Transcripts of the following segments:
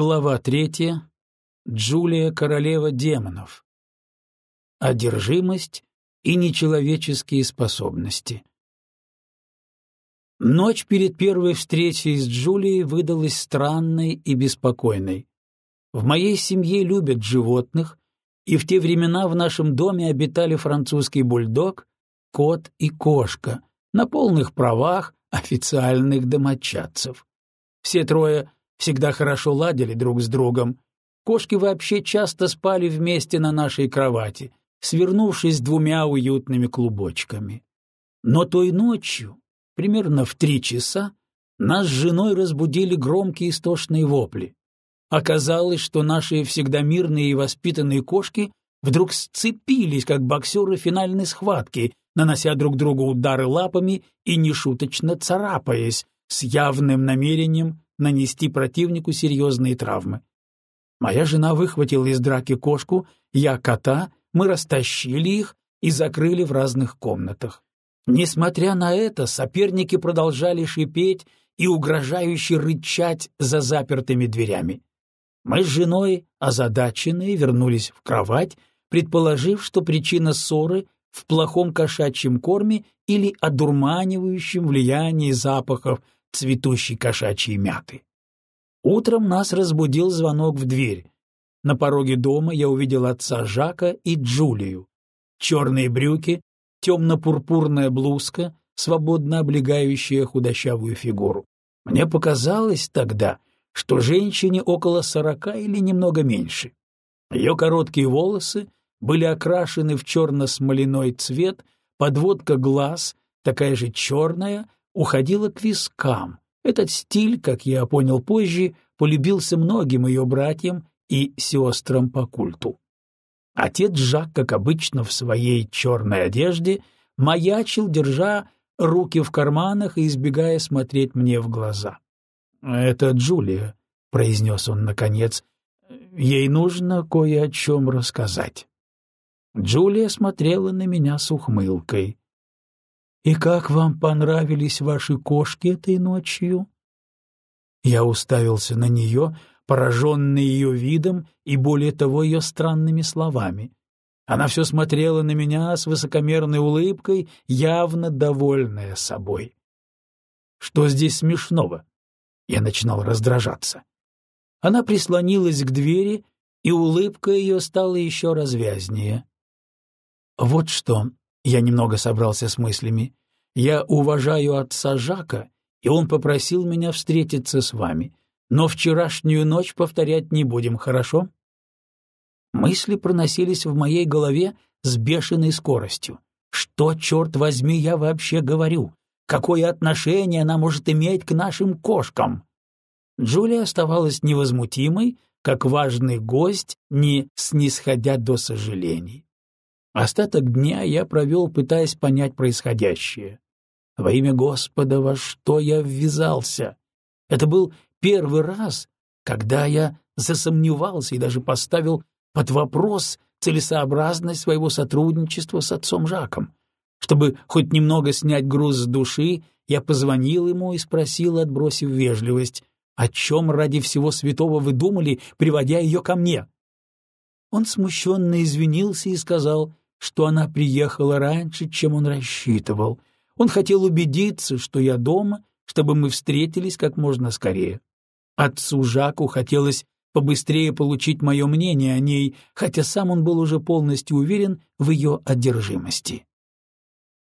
Глава третья. Джулия, королева демонов. Одержимость и нечеловеческие способности. Ночь перед первой встречей с Джулией выдалась странной и беспокойной. В моей семье любят животных, и в те времена в нашем доме обитали французский бульдог, кот и кошка, на полных правах официальных домочадцев. Все трое всегда хорошо ладили друг с другом. Кошки вообще часто спали вместе на нашей кровати, свернувшись двумя уютными клубочками. Но той ночью, примерно в три часа, нас с женой разбудили громкие истошные вопли. Оказалось, что наши всегда мирные и воспитанные кошки вдруг сцепились, как боксеры финальной схватки, нанося друг другу удары лапами и нешуточно царапаясь, с явным намерением нанести противнику серьезные травмы. Моя жена выхватила из драки кошку, я кота, мы растащили их и закрыли в разных комнатах. Несмотря на это, соперники продолжали шипеть и угрожающе рычать за запертыми дверями. Мы с женой, озадаченные, вернулись в кровать, предположив, что причина ссоры в плохом кошачьем корме или одурманивающем влиянии запахов цветущей кошачьей мяты. Утром нас разбудил звонок в дверь. На пороге дома я увидел отца Жака и Джулию. Черные брюки, темно-пурпурная блузка, свободно облегающая худощавую фигуру. Мне показалось тогда, что женщине около сорока или немного меньше. Ее короткие волосы были окрашены в черно-смоляной цвет, подводка глаз, такая же черная, уходила к вискам. Этот стиль, как я понял позже, полюбился многим ее братьям и сестрам по культу. Отец Жак, как обычно, в своей черной одежде, маячил, держа руки в карманах и избегая смотреть мне в глаза. — Это Джулия, — произнес он наконец. — Ей нужно кое о чем рассказать. Джулия смотрела на меня с ухмылкой. И как вам понравились ваши кошки этой ночью?» Я уставился на нее, пораженный ее видом и, более того, ее странными словами. Она все смотрела на меня с высокомерной улыбкой, явно довольная собой. «Что здесь смешного?» Я начинал раздражаться. Она прислонилась к двери, и улыбка ее стала еще развязнее. «Вот что», — я немного собрался с мыслями, я уважаю отца Жака, и он попросил меня встретиться с вами. Но вчерашнюю ночь повторять не будем, хорошо? Мысли проносились в моей голове с бешеной скоростью. Что, черт возьми, я вообще говорю? Какое отношение она может иметь к нашим кошкам? Джулия оставалась невозмутимой, как важный гость, не снисходя до сожалений. Остаток дня я провел, пытаясь понять происходящее. Во имя Господа, во что я ввязался? Это был первый раз, когда я засомневался и даже поставил под вопрос целесообразность своего сотрудничества с отцом Жаком. Чтобы хоть немного снять груз с души, я позвонил ему и спросил, отбросив вежливость, о чем ради всего святого вы думали, приводя ее ко мне? Он смущенно извинился и сказал, что она приехала раньше, чем он рассчитывал, он хотел убедиться, что я дома, чтобы мы встретились как можно скорее. Отцу Жаку хотелось побыстрее получить мое мнение о ней, хотя сам он был уже полностью уверен в ее одержимости.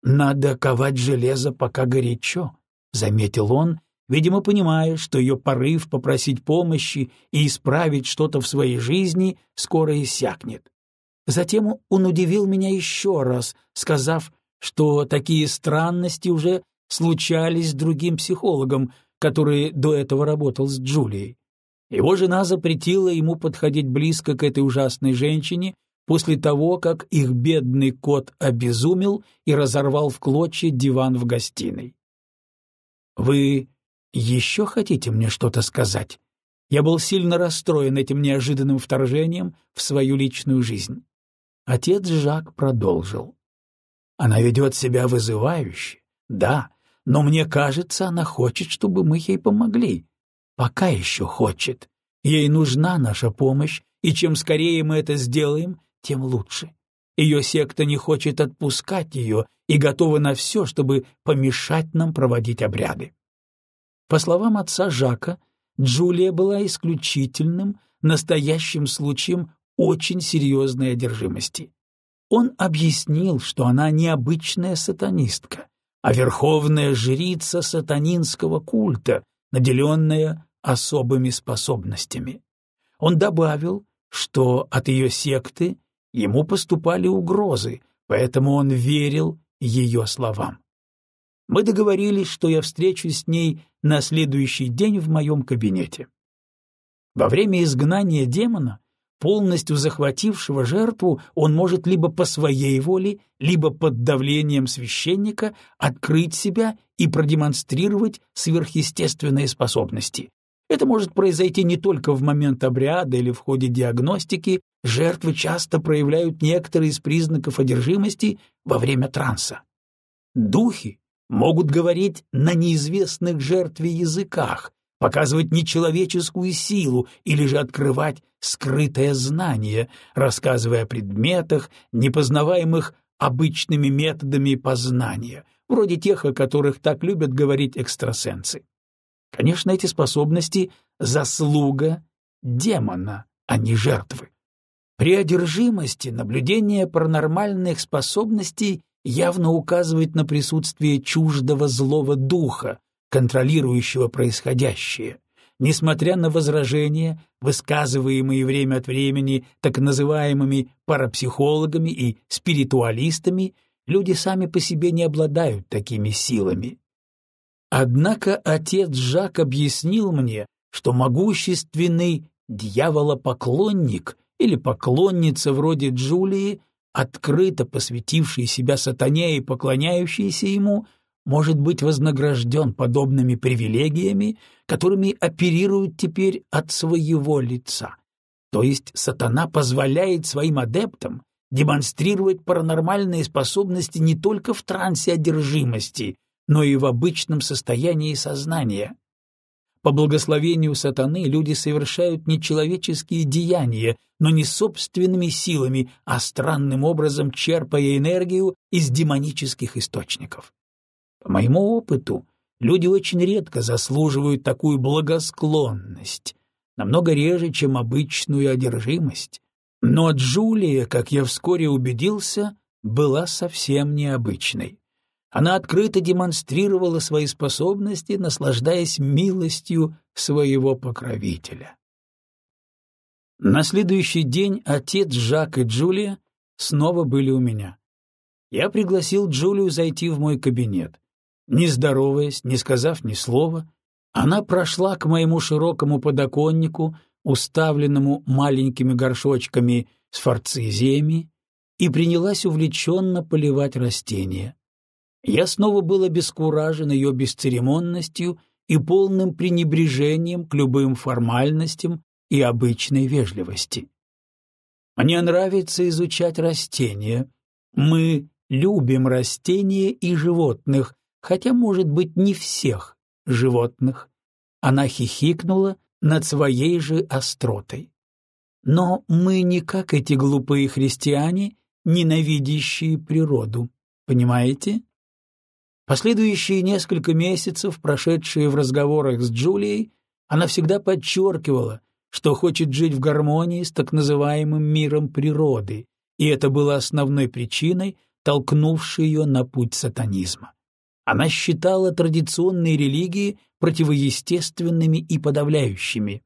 «Надо ковать железо, пока горячо», — заметил он, видимо, понимая, что ее порыв попросить помощи и исправить что-то в своей жизни скоро иссякнет. Затем он удивил меня еще раз, сказав, что такие странности уже случались с другим психологом, который до этого работал с Джулией. Его жена запретила ему подходить близко к этой ужасной женщине после того, как их бедный кот обезумел и разорвал в клочья диван в гостиной. «Вы еще хотите мне что-то сказать?» Я был сильно расстроен этим неожиданным вторжением в свою личную жизнь. Отец Жак продолжил. Она ведет себя вызывающе, да, но мне кажется, она хочет, чтобы мы ей помогли. Пока еще хочет. Ей нужна наша помощь, и чем скорее мы это сделаем, тем лучше. Ее секта не хочет отпускать ее и готова на все, чтобы помешать нам проводить обряды. По словам отца Жака, Джулия была исключительным, настоящим случаем очень серьезной одержимости. Он объяснил, что она необычная сатанистка, а верховная жрица сатанинского культа, наделенная особыми способностями. Он добавил, что от ее секты ему поступали угрозы, поэтому он верил ее словам. Мы договорились, что я встречусь с ней на следующий день в моем кабинете. Во время изгнания демона, полностью захватившего жертву, он может либо по своей воле, либо под давлением священника открыть себя и продемонстрировать сверхъестественные способности. Это может произойти не только в момент обряда или в ходе диагностики, жертвы часто проявляют некоторые из признаков одержимости во время транса. Духи могут говорить на неизвестных жертве языках, показывать нечеловеческую силу или же открывать скрытое знание, рассказывая о предметах, непознаваемых обычными методами познания, вроде тех, о которых так любят говорить экстрасенсы. Конечно, эти способности — заслуга демона, а не жертвы. При одержимости наблюдение паранормальных способностей явно указывает на присутствие чуждого злого духа, контролирующего происходящее. Несмотря на возражения, высказываемые время от времени так называемыми парапсихологами и спиритуалистами, люди сами по себе не обладают такими силами. Однако отец Жак объяснил мне, что могущественный дьяволопоклонник или поклонница вроде Джулии открыто посвятивший себя сатане и поклоняющийся ему, может быть вознагражден подобными привилегиями, которыми оперируют теперь от своего лица. То есть сатана позволяет своим адептам демонстрировать паранормальные способности не только в трансе одержимости, но и в обычном состоянии сознания. По благословению сатаны люди совершают нечеловеческие деяния, но не собственными силами, а странным образом черпая энергию из демонических источников. По моему опыту, люди очень редко заслуживают такую благосклонность, намного реже, чем обычную одержимость. Но Джулия, как я вскоре убедился, была совсем необычной. Она открыто демонстрировала свои способности, наслаждаясь милостью своего покровителя. На следующий день отец Жак и Джулия снова были у меня. Я пригласил Джулию зайти в мой кабинет. Не здороваясь, не сказав ни слова, она прошла к моему широкому подоконнику, уставленному маленькими горшочками с форцизиями, и принялась увлеченно поливать растения. Я снова был обескуражен ее бесцеремонностью и полным пренебрежением к любым формальностям и обычной вежливости. Мне нравится изучать растения. Мы любим растения и животных, хотя, может быть, не всех животных. Она хихикнула над своей же остротой. Но мы не как эти глупые христиане, ненавидящие природу, понимаете? Последующие несколько месяцев, прошедшие в разговорах с Джулией, она всегда подчеркивала, что хочет жить в гармонии с так называемым миром природы, и это было основной причиной, толкнувшей ее на путь сатанизма. Она считала традиционные религии противоестественными и подавляющими.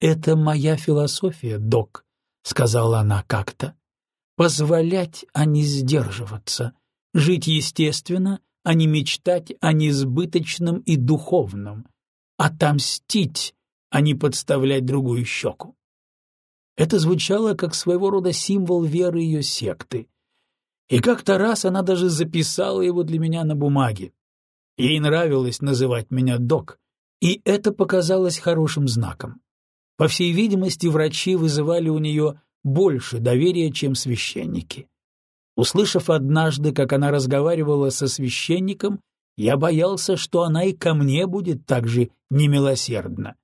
«Это моя философия, док», — сказала она как-то. «Позволять, а не сдерживаться, жить естественно а не мечтать о несбыточном и духовном, отомстить, а не подставлять другую щеку. Это звучало как своего рода символ веры ее секты. И как-то раз она даже записала его для меня на бумаге. Ей нравилось называть меня док, и это показалось хорошим знаком. По всей видимости, врачи вызывали у нее больше доверия, чем священники. Услышав однажды, как она разговаривала со священником, я боялся, что она и ко мне будет так же немилосердна.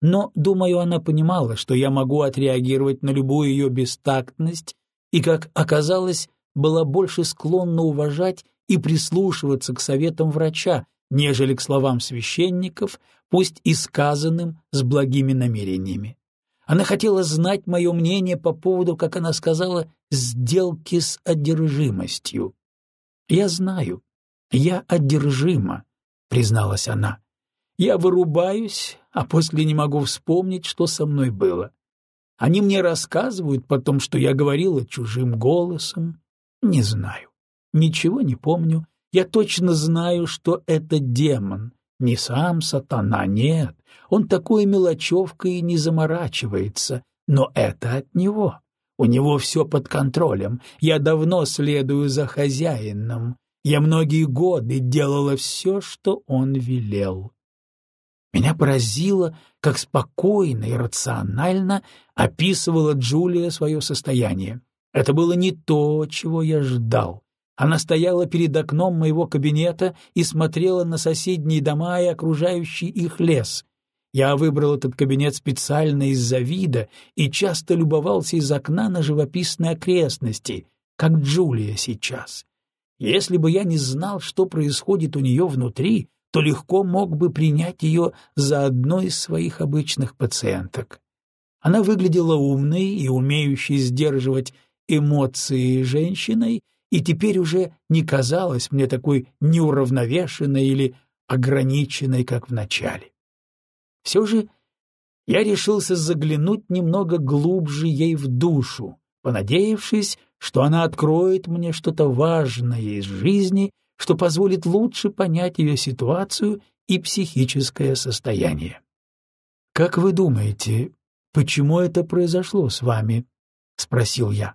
но, думаю, она понимала, что я могу отреагировать на любую ее бестактность и, как оказалось, была больше склонна уважать и прислушиваться к советам врача, нежели к словам священников, пусть и сказанным с благими намерениями. Она хотела знать мое мнение по поводу, как она сказала, сделки с одержимостью. «Я знаю, я одержима», — призналась она. «Я вырубаюсь, а после не могу вспомнить, что со мной было. Они мне рассказывают потом, что я говорила чужим голосом. Не знаю, ничего не помню. Я точно знаю, что это демон, не сам сатана, нет. Он такой мелочевкой не заморачивается, но это от него. У него все под контролем. Я давно следую за хозяином. Я многие годы делала все, что он велел. Меня поразило, как спокойно и рационально описывала Джулия свое состояние. Это было не то, чего я ждал. Она стояла перед окном моего кабинета и смотрела на соседние дома и окружающий их лес. Я выбрал этот кабинет специально из-за вида и часто любовался из окна на живописные окрестности, как Джулия сейчас. Если бы я не знал, что происходит у нее внутри, то легко мог бы принять ее за одной из своих обычных пациенток. Она выглядела умной и умеющей сдерживать эмоции женщиной, и теперь уже не казалась мне такой неуравновешенной или ограниченной, как в начале. Все же я решился заглянуть немного глубже ей в душу, понадеявшись, что она откроет мне что-то важное из жизни, что позволит лучше понять ее ситуацию и психическое состояние. «Как вы думаете, почему это произошло с вами?» — спросил я.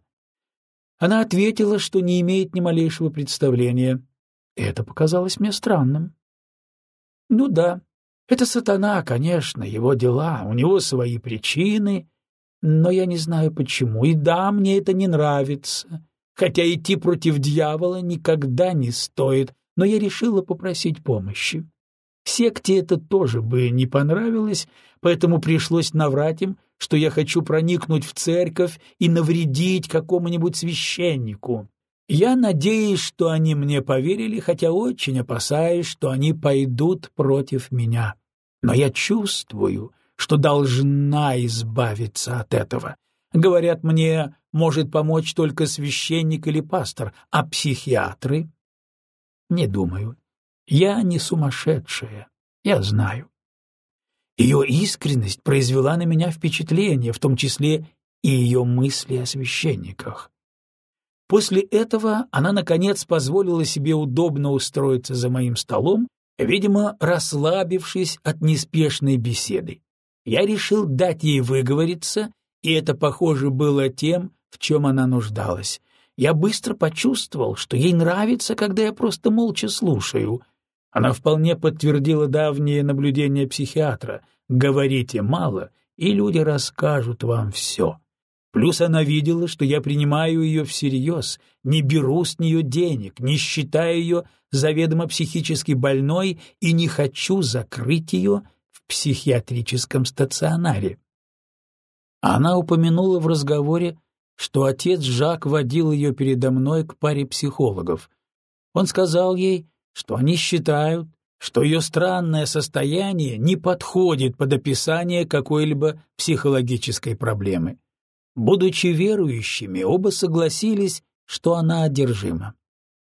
Она ответила, что не имеет ни малейшего представления. Это показалось мне странным. Ну да, это сатана, конечно, его дела, у него свои причины, но я не знаю почему, и да, мне это не нравится, хотя идти против дьявола никогда не стоит, но я решила попросить помощи. Секте это тоже бы не понравилось, поэтому пришлось наврать им, что я хочу проникнуть в церковь и навредить какому-нибудь священнику. Я надеюсь, что они мне поверили, хотя очень опасаюсь, что они пойдут против меня. Но я чувствую, что должна избавиться от этого. Говорят мне, может помочь только священник или пастор, а психиатры? Не думаю. Я не сумасшедшая, я знаю. Ее искренность произвела на меня впечатление, в том числе и ее мысли о священниках. После этого она, наконец, позволила себе удобно устроиться за моим столом, видимо, расслабившись от неспешной беседы. Я решил дать ей выговориться, и это, похоже, было тем, в чем она нуждалась. Я быстро почувствовал, что ей нравится, когда я просто молча слушаю — она вполне подтвердила давние наблюдения психиатра. Говорите мало, и люди расскажут вам все. Плюс она видела, что я принимаю ее всерьез, не беру с нее денег, не считаю ее заведомо психически больной и не хочу закрыть ее в психиатрическом стационаре. Она упомянула в разговоре, что отец Жак водил ее передо мной к паре психологов. Он сказал ей, что они считают, что ее странное состояние не подходит под описание какой-либо психологической проблемы. Будучи верующими, оба согласились, что она одержима.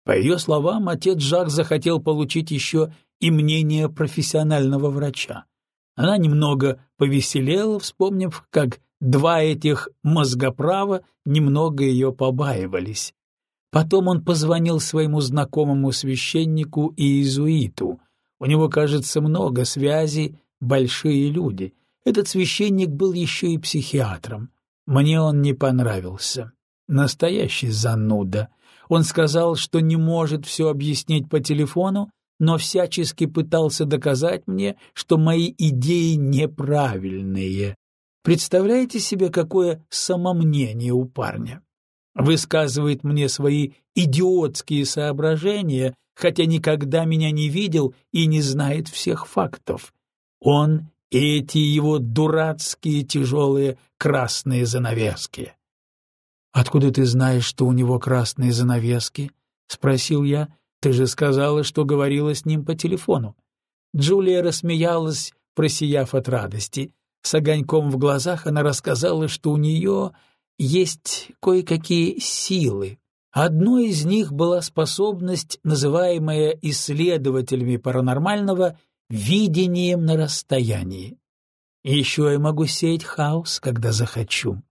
По ее словам, отец Жак захотел получить еще и мнение профессионального врача. Она немного повеселела, вспомнив, как два этих мозгоправа немного ее побаивались. Потом он позвонил своему знакомому священнику и иезуиту. У него, кажется, много связей, большие люди. Этот священник был еще и психиатром. Мне он не понравился. Настоящий зануда. Он сказал, что не может все объяснить по телефону, но всячески пытался доказать мне, что мои идеи неправильные. Представляете себе, какое самомнение у парня? высказывает мне свои идиотские соображения, хотя никогда меня не видел и не знает всех фактов. Он и эти его дурацкие тяжелые красные занавески. «Откуда ты знаешь, что у него красные занавески?» — спросил я. «Ты же сказала, что говорила с ним по телефону». Джулия рассмеялась, просияв от радости. С огоньком в глазах она рассказала, что у нее есть кое-какие силы. Одной из них была способность, называемая исследователями паранормального видением на расстоянии. И еще я могу сеять хаос, когда захочу.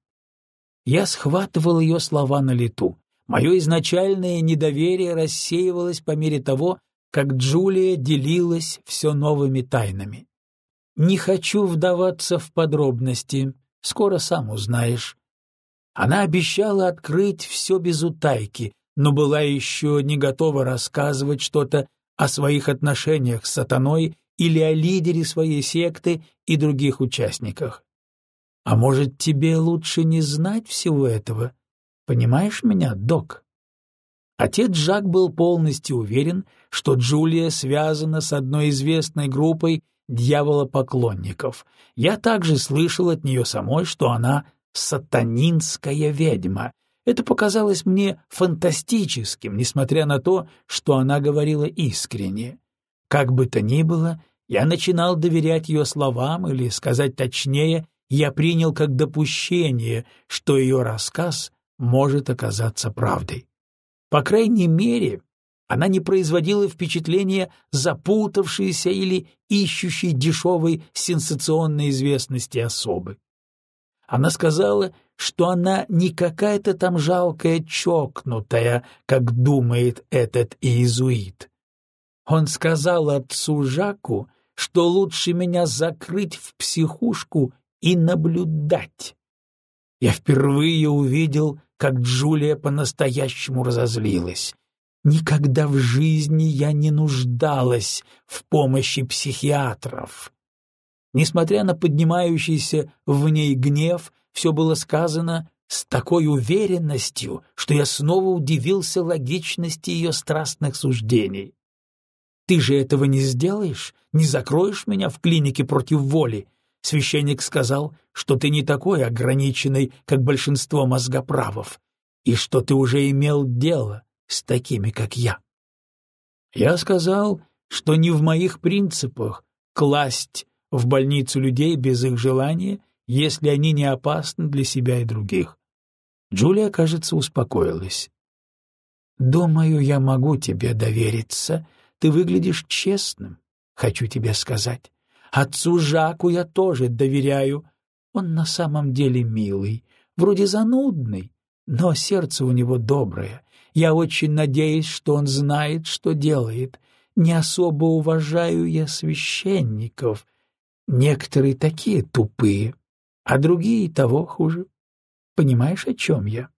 Я схватывал ее слова на лету. Мое изначальное недоверие рассеивалось по мере того, как Джулия делилась все новыми тайнами. Не хочу вдаваться в подробности, скоро сам узнаешь. Она обещала открыть все без утайки, но была еще не готова рассказывать что-то о своих отношениях с сатаной или о лидере своей секты и других участниках. А может, тебе лучше не знать всего этого? Понимаешь меня, док? Отец Жак был полностью уверен, что Джулия связана с одной известной группой дьяволопоклонников. Я также слышал от нее самой, что она сатанинская ведьма. Это показалось мне фантастическим, несмотря на то, что она говорила искренне. Как бы то ни было, я начинал доверять ее словам, или, сказать точнее, я принял как допущение, что ее рассказ может оказаться правдой. По крайней мере, она не производила впечатления запутавшейся или ищущей дешевой сенсационной известности особы. Она сказала, что она не какая-то там жалкая чокнутая, как думает этот иезуит. Он сказал отцу Жаку, что лучше меня закрыть в психушку и наблюдать. Я впервые увидел, как Джулия по-настоящему разозлилась. Никогда в жизни я не нуждалась в помощи психиатров. Несмотря на поднимающийся в ней гнев, все было сказано с такой уверенностью, что я снова удивился логичности ее страстных суждений. «Ты же этого не сделаешь? Не закроешь меня в клинике против воли?» Священник сказал, что ты не такой ограниченный, как большинство мозгоправов, и что ты уже имел дело с такими, как я. Я сказал, что не в моих принципах класть в больницу людей без их желания, если они не опасны для себя и других. Джулия, кажется, успокоилась. «Думаю, я могу тебе довериться. Ты выглядишь честным, хочу тебе сказать. Отцу Жаку я тоже доверяю. Он на самом деле милый, вроде занудный, но сердце у него доброе. Я очень надеюсь, что он знает, что делает. Не особо уважаю я священников. Некоторые такие тупые, а другие того хуже. Понимаешь, о чем я?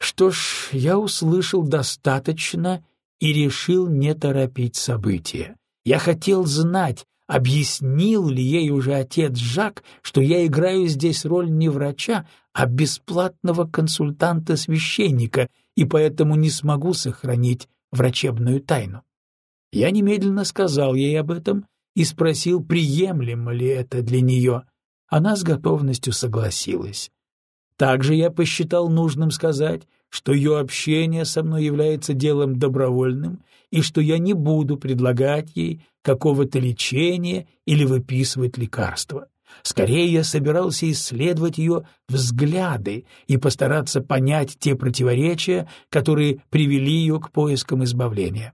Что ж, я услышал достаточно и решил не торопить события. Я хотел знать, объяснил ли ей уже отец Жак, что я играю здесь роль не врача, а бесплатного консультанта-священника, и поэтому не смогу сохранить врачебную тайну. Я немедленно сказал ей об этом и спросил, приемлемо ли это для нее. Она с готовностью согласилась. Также я посчитал нужным сказать, что ее общение со мной является делом добровольным и что я не буду предлагать ей какого-то лечения или выписывать лекарства. Скорее я собирался исследовать ее взгляды и постараться понять те противоречия, которые привели ее к поискам избавления.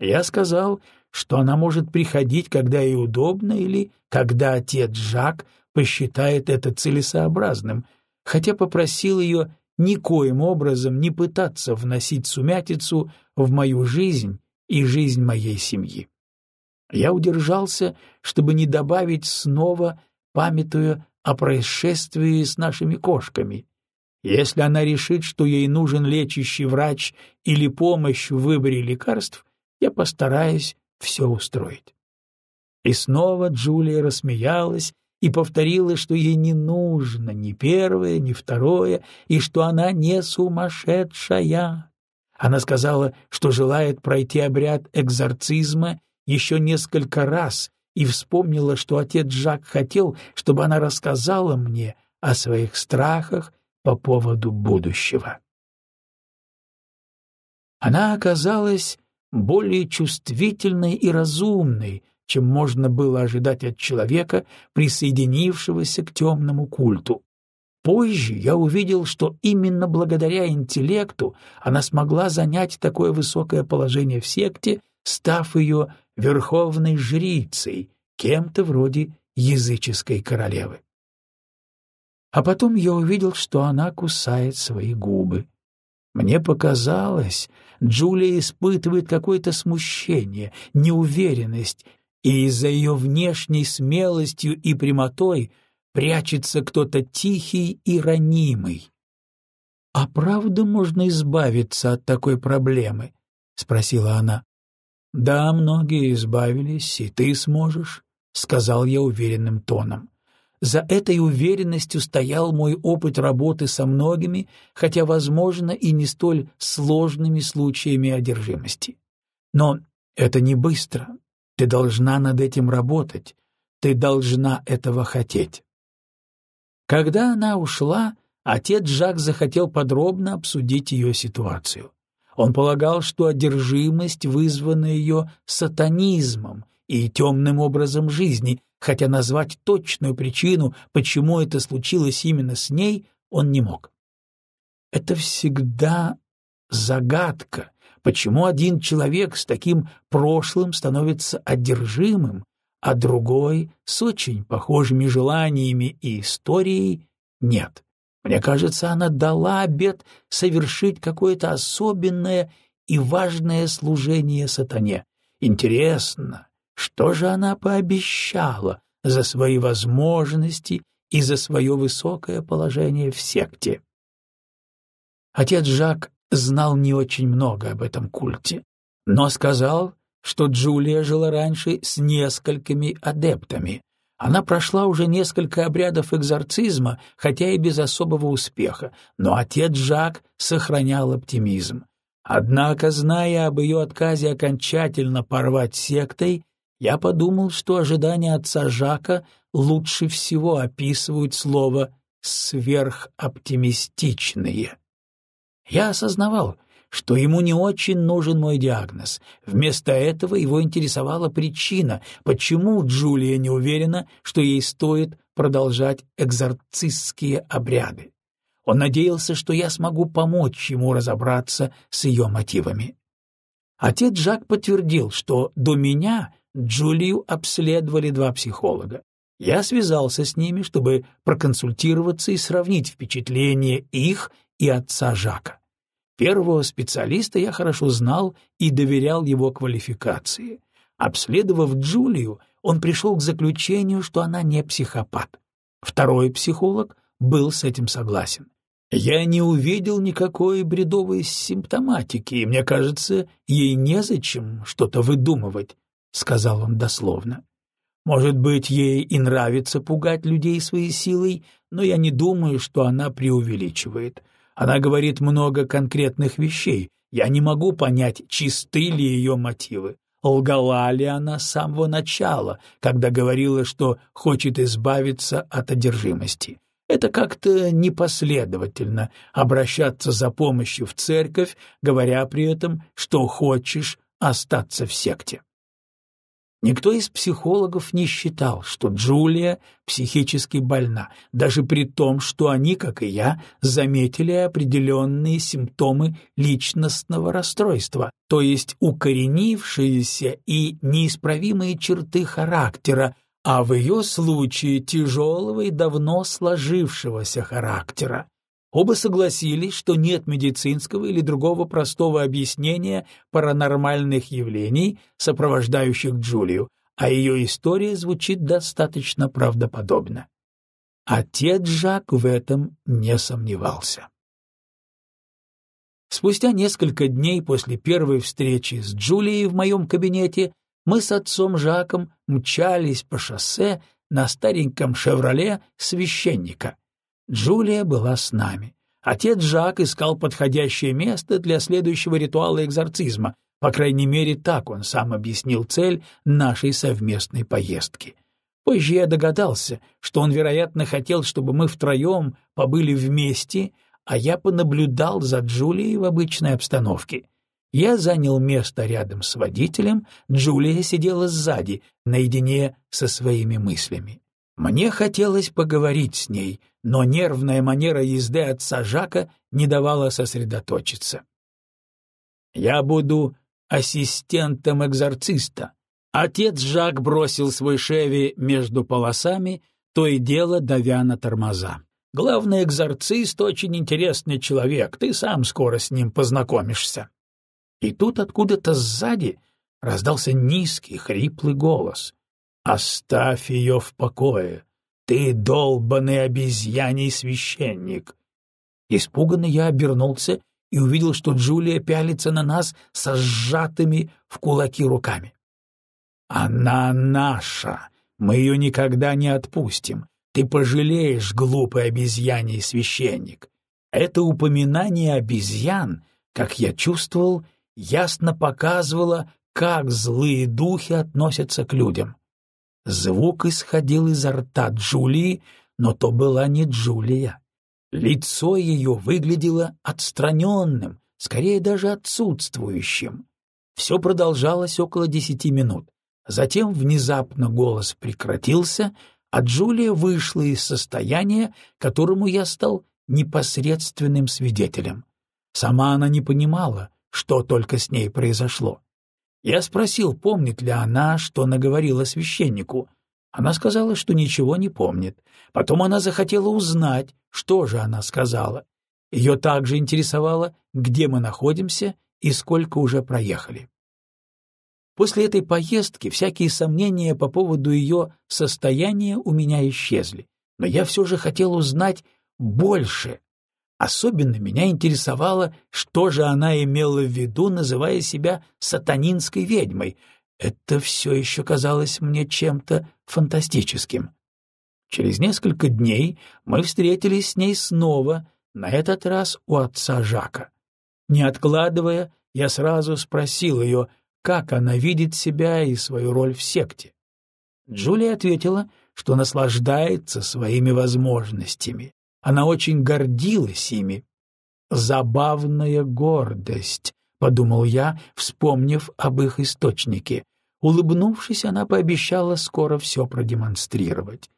Я сказал, что она может приходить, когда ей удобно, или когда отец Жак посчитает это целесообразным, хотя попросил ее никоим образом не пытаться вносить сумятицу в мою жизнь и жизнь моей семьи. Я удержался, чтобы не добавить снова памятуя о происшествии с нашими кошками. Если она решит, что ей нужен лечащий врач или помощь в выборе лекарств, я постараюсь все устроить. И снова Джулия рассмеялась и повторила, что ей не нужно ни первое, ни второе, и что она не сумасшедшая. Она сказала, что желает пройти обряд экзорцизма еще несколько раз и вспомнила, что отец Жак хотел, чтобы она рассказала мне о своих страхах по поводу будущего. Она оказалась более чувствительной и разумной, чем можно было ожидать от человека, присоединившегося к темному культу. Позже я увидел, что именно благодаря интеллекту она смогла занять такое высокое положение в секте, став ее верховной жрицей, кем-то вроде языческой королевы. А потом я увидел, что она кусает свои губы. Мне показалось, Джулия испытывает какое-то смущение, неуверенность, и из-за ее внешней смелостью и прямотой прячется кто-то тихий и ранимый. «А правда можно избавиться от такой проблемы?» — спросила она. «Да, многие избавились, и ты сможешь», — сказал я уверенным тоном. За этой уверенностью стоял мой опыт работы со многими, хотя, возможно, и не столь сложными случаями одержимости. Но это не быстро. Ты должна над этим работать. Ты должна этого хотеть. Когда она ушла, отец Жак захотел подробно обсудить ее ситуацию. Он полагал, что одержимость вызвана ее сатанизмом и темным образом жизни, хотя назвать точную причину, почему это случилось именно с ней, он не мог. Это всегда загадка, почему один человек с таким прошлым становится одержимым, а другой с очень похожими желаниями и историей нет. Мне кажется, она дала обет совершить какое-то особенное и важное служение сатане. Интересно, что же она пообещала за свои возможности и за свое высокое положение в секте? Отец Жак знал не очень много об этом культе, но сказал, что Джулия жила раньше с несколькими адептами. Она прошла уже несколько обрядов экзорцизма, хотя и без особого успеха, но отец Жак сохранял оптимизм. Однако, зная об ее отказе окончательно порвать сектой, я подумал, что ожидания отца Жака лучше всего описывают слово «сверхоптимистичные». Я осознавал, что ему не очень нужен мой диагноз. Вместо этого его интересовала причина, почему Джулия не уверена, что ей стоит продолжать экзорцистские обряды. Он надеялся, что я смогу помочь ему разобраться с ее мотивами. Отец Жак подтвердил, что до меня Джулию обследовали два психолога. Я связался с ними, чтобы проконсультироваться и сравнить впечатления их и отца Жака. Первого специалиста я хорошо знал и доверял его квалификации. Обследовав Джулию, он пришел к заключению, что она не психопат. Второй психолог был с этим согласен. Я не увидел никакой бредовой симптоматики, и мне кажется, ей незачем что-то выдумывать. — сказал он дословно. «Может быть, ей и нравится пугать людей своей силой, но я не думаю, что она преувеличивает. Она говорит много конкретных вещей. Я не могу понять, чисты ли ее мотивы. Лгала ли она с самого начала, когда говорила, что хочет избавиться от одержимости? Это как-то непоследовательно обращаться за помощью в церковь, говоря при этом, что хочешь остаться в секте. Никто из психологов не считал, что Джулия психически больна, даже при том, что они, как и я, заметили определенные симптомы личностного расстройства, то есть укоренившиеся и неисправимые черты характера, а в ее случае тяжелого и давно сложившегося характера. Оба согласились, что нет медицинского или другого простого объяснения паранормальных явлений, сопровождающих Джулию, а ее история звучит достаточно правдоподобно. Отец Жак в этом не сомневался. Спустя несколько дней после первой встречи с Джулией в моем кабинете мы с отцом Жаком мчались по шоссе на стареньком «Шевроле» священника — Джулия была с нами. Отец Жак искал подходящее место для следующего ритуала экзорцизма, По крайней мере, так он сам объяснил цель нашей совместной поездки. Позже я догадался, что он, вероятно, хотел, чтобы мы втроем побыли вместе, а я понаблюдал за Джулией в обычной обстановке. Я занял место рядом с водителем, Джулия сидела сзади, наедине со своими мыслями. Мне хотелось поговорить с ней, но нервная манера езды отца Жака не давала сосредоточиться. «Я буду ассистентом экзорциста». Отец Жак бросил свой Шеви между полосами, то и дело давя на тормоза. «Главный экзорцист — очень интересный человек, ты сам скоро с ним познакомишься». И тут откуда-то сзади раздался низкий, хриплый голос. «Оставь ее в покое! Ты долбанный обезьяний священник!» Испуганно я обернулся и увидел, что Джулия пялится на нас со сжатыми в кулаки руками. «Она наша! Мы ее никогда не отпустим! Ты пожалеешь, глупый обезьяний священник!» Это упоминание обезьян, как я чувствовал, ясно показывало, как злые духи относятся к людям. Звук исходил изо рта Джулии, но то была не Джулия. Лицо ее выглядело отстраненным, скорее даже отсутствующим. Все продолжалось около десяти минут. Затем внезапно голос прекратился, а Джулия вышла из состояния, которому я стал непосредственным свидетелем. Сама она не понимала, что только с ней произошло. Я спросил, помнит ли она, что наговорила священнику. Она сказала, что ничего не помнит. Потом она захотела узнать, что же она сказала. Ее также интересовало, где мы находимся и сколько уже проехали. После этой поездки всякие сомнения по поводу ее состояния у меня исчезли, но я все же хотел узнать больше Особенно меня интересовало, что же она имела в виду, называя себя сатанинской ведьмой. Это все еще казалось мне чем-то фантастическим. Через несколько дней мы встретились с ней снова, на этот раз у отца Жака. Не откладывая, я сразу спросил ее, как она видит себя и свою роль в секте. Джулия ответила, что наслаждается своими возможностями. Она очень гордилась ими. «Забавная гордость», — подумал я, вспомнив об их источнике. Улыбнувшись, она пообещала скоро все продемонстрировать.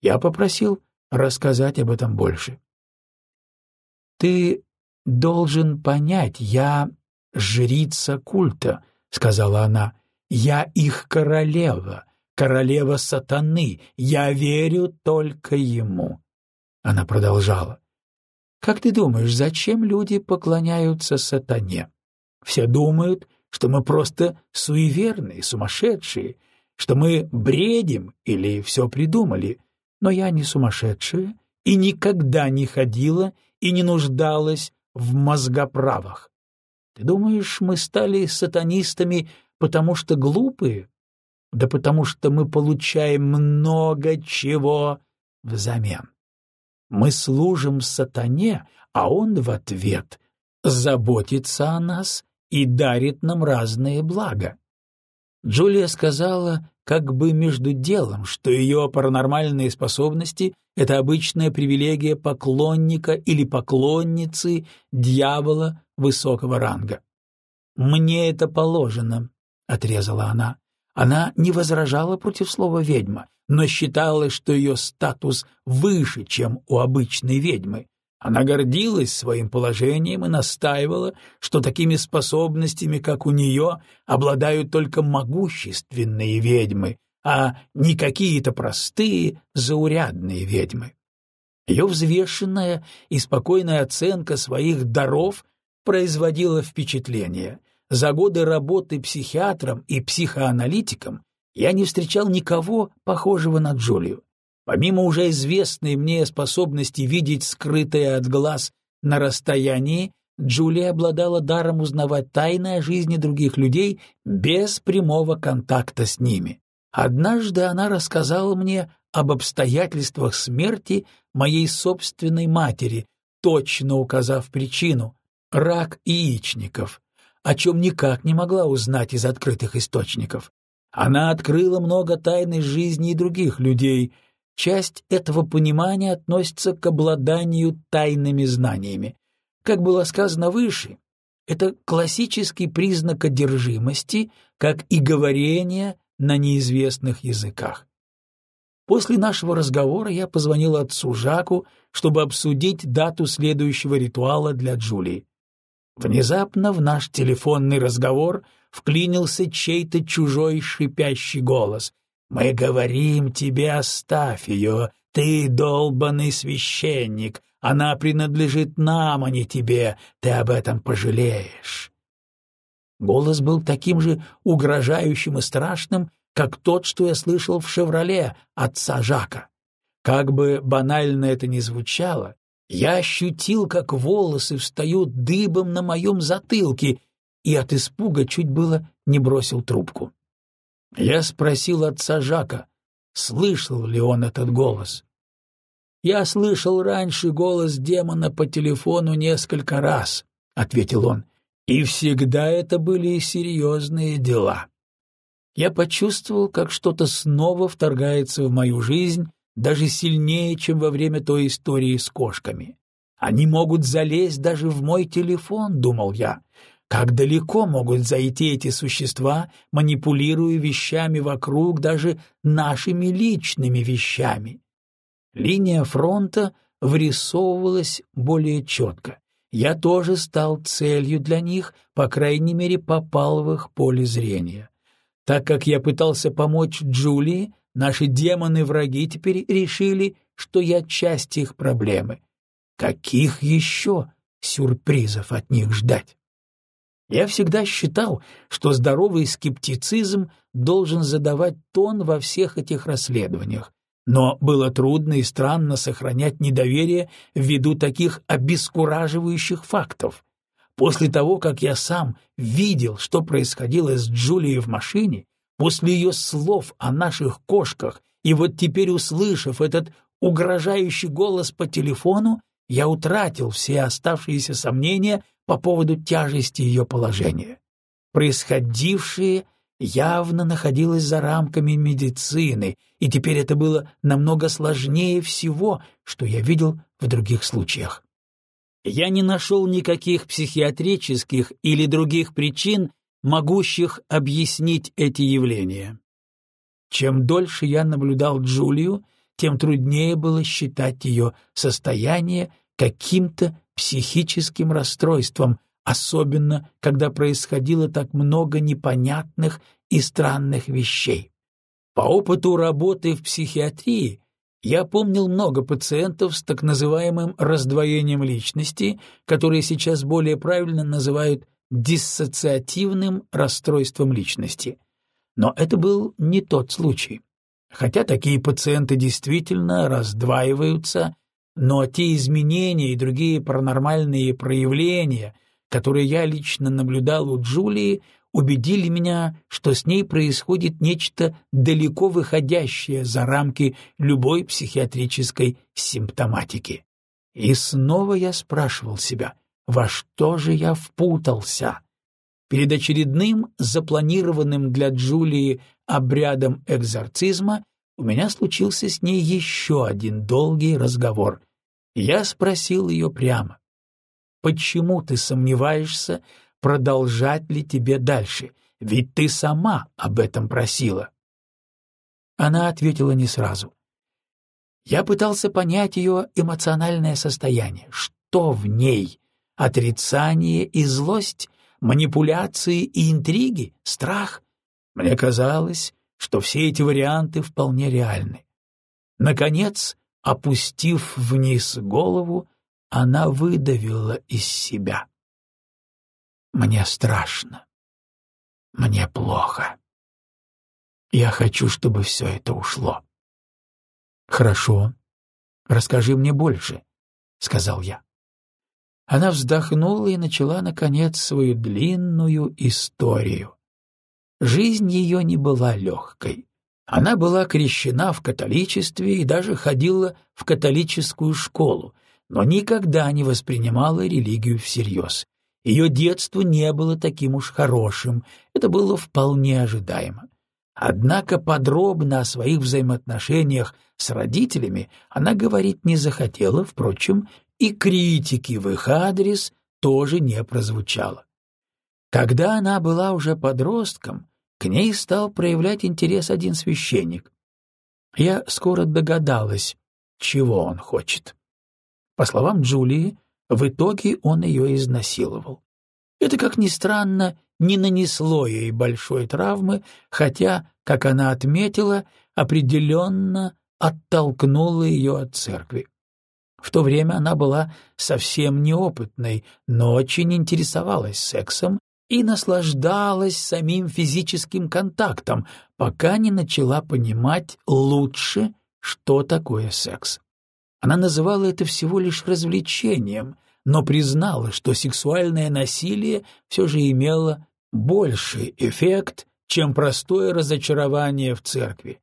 Я попросил рассказать об этом больше. «Ты должен понять, я жрица культа», — сказала она. «Я их королева, королева сатаны, я верю только ему. Она продолжала. «Как ты думаешь, зачем люди поклоняются сатане? Все думают, что мы просто суеверные, сумасшедшие, что мы бредим или все придумали. Но я не сумасшедшая и никогда не ходила и не нуждалась в мозгоправах. Ты думаешь, мы стали сатанистами, потому что глупые? Да потому что мы получаем много чего взамен. Мы служим сатане, а он в ответ заботится о нас и дарит нам разные блага. Джулия сказала, как бы между делом, что ее паранормальные способности — это обычная привилегия поклонника или поклонницы дьявола высокого ранга. «Мне это положено», — отрезала она. Она не возражала против слова «ведьма», но считала, что ее статус выше, чем у обычной ведьмы. Она гордилась своим положением и настаивала, что такими способностями, как у нее, обладают только могущественные ведьмы, а не какие-то простые, заурядные ведьмы. Ее взвешенная и спокойная оценка своих даров производила впечатление. За годы работы психиатром и психоаналитиком я не встречал никого похожего на Джулию. Помимо уже известной мне способности видеть скрытое от глаз на расстоянии, Джулия обладала даром узнавать тайны о жизни других людей без прямого контакта с ними. Однажды она рассказала мне об обстоятельствах смерти моей собственной матери, точно указав причину — рак яичников. О чем никак не могла узнать из открытых источников. Она открыла много тайны жизни и других людей. Часть этого понимания относится к обладанию тайными знаниями. Как было сказано выше, это классический признак одержимости, как и говорение на неизвестных языках. После нашего разговора я позвонил отцу Жаку, чтобы обсудить дату следующего ритуала для Джулии. Внезапно в наш телефонный разговор вклинился чей-то чужой шипящий голос. «Мы говорим тебе, оставь ее, ты долбанный священник, она принадлежит нам, а не тебе, ты об этом пожалеешь». Голос был таким же угрожающим и страшным, как тот, что я слышал в «Шевроле» отца Жака. Как бы банально это ни звучало, я ощутил, как волосы встают дыбом на моем затылке, и от испуга чуть было не бросил трубку. Я спросил отца Жака, слышал ли он этот голос. «Я слышал раньше голос демона по телефону несколько раз», — ответил он, — «и всегда это были серьезные дела». Я почувствовал, как что-то снова вторгается в мою жизнь, даже сильнее, чем во время той истории с кошками. Они могут залезть даже в мой телефон, думал я. Как далеко могут зайти эти существа, манипулируя вещами вокруг, даже нашими личными вещами? Линия фронта вырисовывалась более четко. Я тоже стал целью для них, по крайней мере, попал в их поле зрения. Так как я пытался помочь Джулии, наши демоны-враги теперь решили, что я часть их проблемы. Каких еще сюрпризов от них ждать? Я всегда считал, что здоровый скептицизм должен задавать тон во всех этих расследованиях, но было трудно и странно сохранять недоверие ввиду таких обескураживающих фактов. После того, как я сам видел, что происходило с Джулией в машине, после ее слов о наших кошках, и вот теперь, услышав этот угрожающий голос по телефону, я утратил все оставшиеся сомнения по поводу тяжести ее положения. Происходившее явно находилось за рамками медицины, и теперь это было намного сложнее всего, что я видел в других случаях. Я не нашел никаких психиатрических или других причин, могущих объяснить эти явления. Чем дольше я наблюдал Джулию, тем труднее было считать ее состояние каким-то психическим расстройством, особенно когда происходило так много непонятных и странных вещей. По опыту работы в психиатрии я помнил много пациентов с так называемым раздвоением личности, которые сейчас более правильно называют диссоциативным расстройством личности. Но это был не тот случай. Хотя такие пациенты действительно раздваиваются, но те изменения и другие паранормальные проявления, которые я лично наблюдал у Джулии, убедили меня, что с ней происходит нечто далеко выходящее за рамки любой психиатрической симптоматики. И снова я спрашивал себя, во что же я впутался? Перед очередным запланированным для Джулии обрядом экзорцизма у меня случился с ней еще один долгий разговор. Я спросил ее прямо, «Почему ты сомневаешься, продолжать ли тебе дальше? Ведь ты сама об этом просила». Она ответила не сразу. Я пытался понять ее эмоциональное состояние. Что в ней? Отрицание и злость? Манипуляции и интриги? Страх? Мне казалось, что все эти варианты вполне реальны. Наконец, опустив вниз голову, она выдавила из себя. «Мне страшно. Мне плохо. Я хочу, чтобы все это ушло». «Хорошо. Расскажи мне больше», — сказал я. Она вздохнула и начала, наконец, свою длинную историю. Жизнь ее не была легкой. Она была крещена в католичестве и даже ходила в католическую школу, но никогда не воспринимала религию всерьез. Ее детство не было таким уж хорошим, это было вполне ожидаемо. Однако подробно о своих взаимоотношениях с родителями она говорить не захотела, впрочем, и критики в их адрес тоже не прозвучало. Когда она была уже подростком, к ней стал проявлять интерес один священник. Я скоро догадалась, чего он хочет. По словам Джулии, в итоге он ее изнасиловал. Это, как ни странно, не нанесло ей большой травмы, хотя, как она отметила, определенно оттолкнуло ее от церкви. В то время она была совсем неопытной, но очень интересовалась сексом и наслаждалась самим физическим контактом, пока не начала понимать лучше, что такое секс. Она называла это всего лишь развлечением, но признала, что сексуальное насилие все же имело больший эффект, чем простое разочарование в церкви.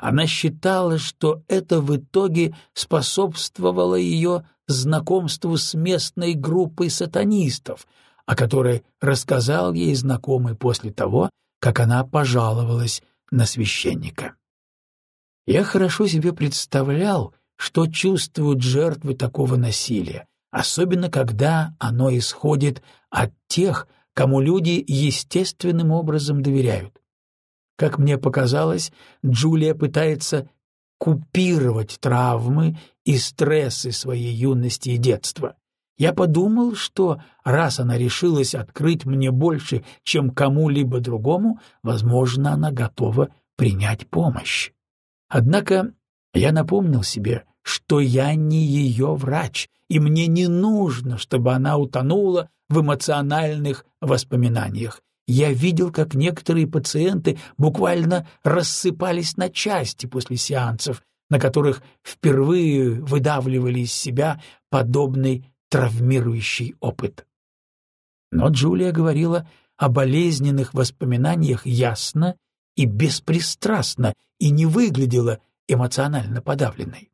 Она считала, что это в итоге способствовало ее знакомству с местной группой сатанистов, о которой рассказал ей знакомый после того, как она пожаловалась на священника. Я хорошо себе представлял, что чувствуют жертвы такого насилия, особенно когда оно исходит от тех, кому люди естественным образом доверяют. Как мне показалось, Джулия пытается купировать травмы и стрессы своей юности и детства. Я подумал, что раз она решилась открыть мне больше, чем кому-либо другому, возможно, она готова принять помощь. Однако я напомнил себе, что я не ее врач, и мне не нужно, чтобы она утонула в эмоциональных воспоминаниях. Я видел, как некоторые пациенты буквально рассыпались на части после сеансов, на которых впервые выдавливали из себя подобный травмирующий опыт. Но Джулия говорила о болезненных воспоминаниях ясно и беспристрастно и не выглядела эмоционально подавленной.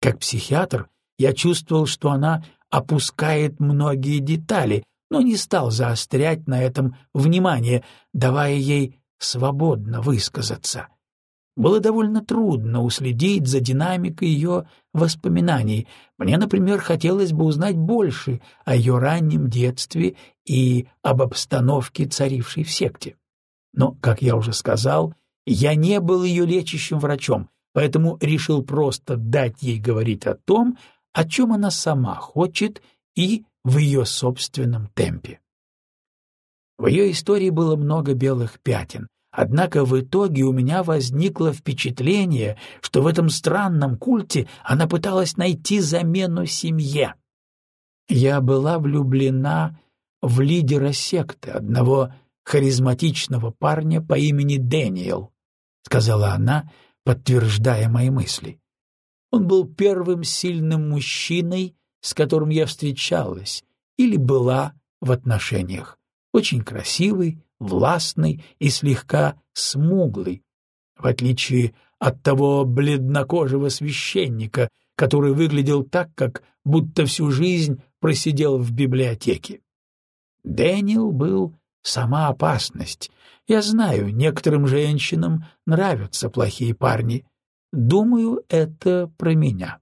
Как психиатр я чувствовал, что она опускает многие детали, но не стал заострять на этом внимание, давая ей свободно высказаться — было довольно трудно уследить за динамикой ее воспоминаний. Мне, например, хотелось бы узнать больше о ее раннем детстве и об обстановке, царившей в секте. Но, как я уже сказал, я не был ее лечащим врачом, поэтому решил просто дать ей говорить о том, о чем она сама хочет и в ее собственном темпе. В ее истории было много белых пятен — Однако в итоге у меня возникло впечатление, что в этом странном культе она пыталась найти замену семье. Я была влюблена в лидера секты, одного харизматичного парня по имени Дэниел, — сказала она, подтверждая мои мысли. Он был первым сильным мужчиной, с которым я встречалась или была в отношениях. Очень красивый, властный и слегка смуглый, в отличие от того бледнокожего священника, который выглядел так, как будто всю жизнь просидел в библиотеке. Дэниел был сама опасность. Я знаю, некоторым женщинам нравятся плохие парни. Думаю, это про меня.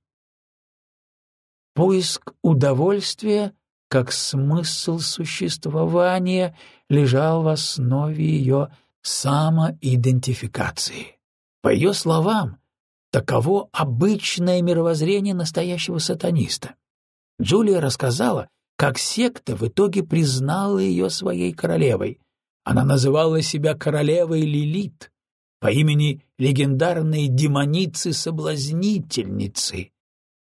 Поиск удовольствия как смысл существования лежал в основе ее самоидентификации. По ее словам, таково обычное мировоззрение настоящего сатаниста. Джулия рассказала, как секта в итоге признала ее своей королевой. Она называла себя королевой Лилит по имени легендарной демоницы-соблазнительницы.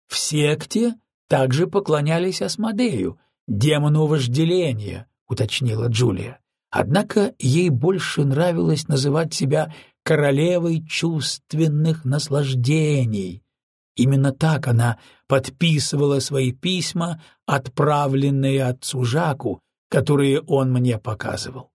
В секте также поклонялись Асмодею, демону вожделения, уточнила Джулия. Однако ей больше нравилось называть себя королевой чувственных наслаждений. Именно так она подписывала свои письма, отправленные отцу Жаку, которые он мне показывал.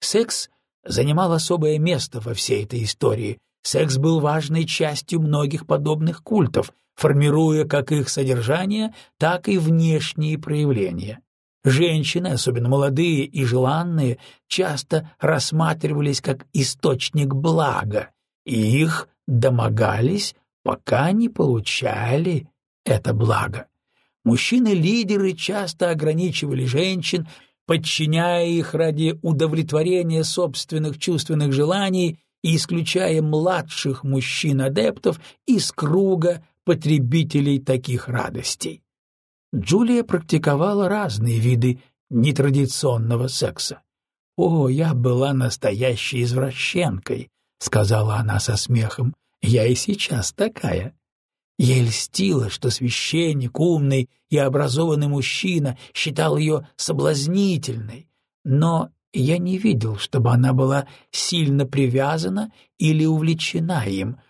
Секс занимал особое место во всей этой истории. Секс был важной частью многих подобных культов, формируя как их содержание, так и внешние проявления. Женщины, особенно молодые и желанные, часто рассматривались как источник блага, и их домогались, пока не получали это благо. Мужчины-лидеры часто ограничивали женщин, подчиняя их ради удовлетворения собственных чувственных желаний и исключая младших мужчин-адептов из круга потребителей таких радостей. Джулия практиковала разные виды нетрадиционного секса. «О, я была настоящей извращенкой», — сказала она со смехом. «Я и сейчас такая». Ей льстило, что священник, умный и образованный мужчина, считал ее соблазнительной, но я не видел, чтобы она была сильно привязана или увлечена им,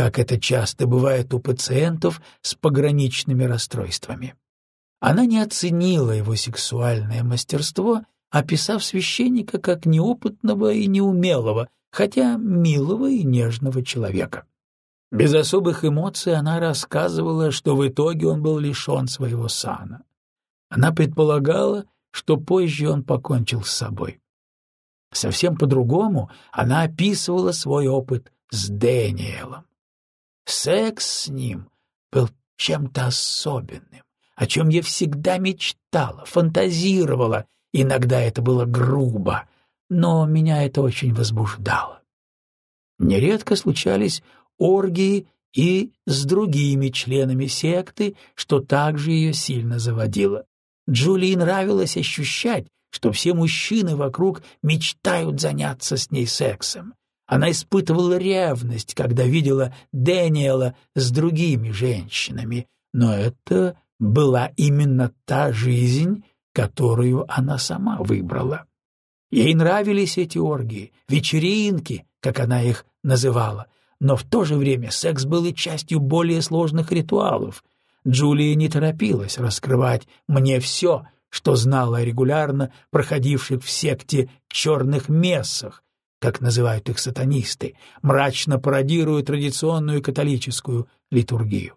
как это часто бывает у пациентов с пограничными расстройствами. Она не оценила его сексуальное мастерство, описав священника как неопытного и неумелого, хотя милого и нежного человека. Без особых эмоций она рассказывала, что в итоге он был лишен своего сана. Она предполагала, что позже он покончил с собой. Совсем по-другому она описывала свой опыт с Дэниелом. Секс с ним был чем-то особенным, о чем я всегда мечтала, фантазировала, иногда это было грубо, но меня это очень возбуждало. Нередко случались оргии и с другими членами секты, что также ее сильно заводило. Джулии нравилось ощущать, что все мужчины вокруг мечтают заняться с ней сексом. Она испытывала ревность, когда видела Дэниела с другими женщинами, но это была именно та жизнь, которую она сама выбрала. Ей нравились эти оргии, вечеринки, как она их называла, но в то же время секс был и частью более сложных ритуалов. Джулия не торопилась раскрывать мне все, что знала о регулярно проходивших в секте черных мессах, как называют их сатанисты, мрачно пародируя традиционную католическую литургию.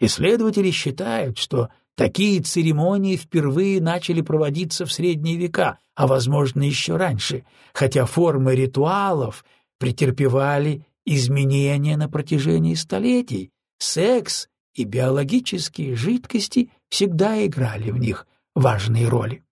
Исследователи считают, что такие церемонии впервые начали проводиться в средние века, а, возможно, еще раньше, хотя формы ритуалов претерпевали изменения на протяжении столетий, секс и биологические жидкости всегда играли в них важные роли.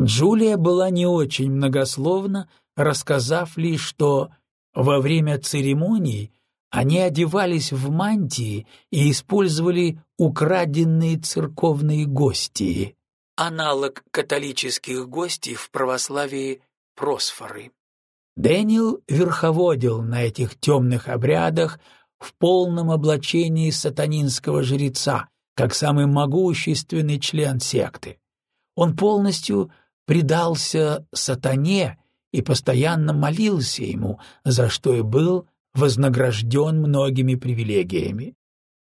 Джулия была не очень многословна, рассказав лишь, что во время церемоний они одевались в мантии и использовали украденные церковные гостии, аналог католических гостей в православии просфоры. Дэниел верховодил на этих темных обрядах в полном облачении сатанинского жреца, как самый могущественный член секты. Он полностью предался сатане и постоянно молился ему, за что и был вознагражден многими привилегиями.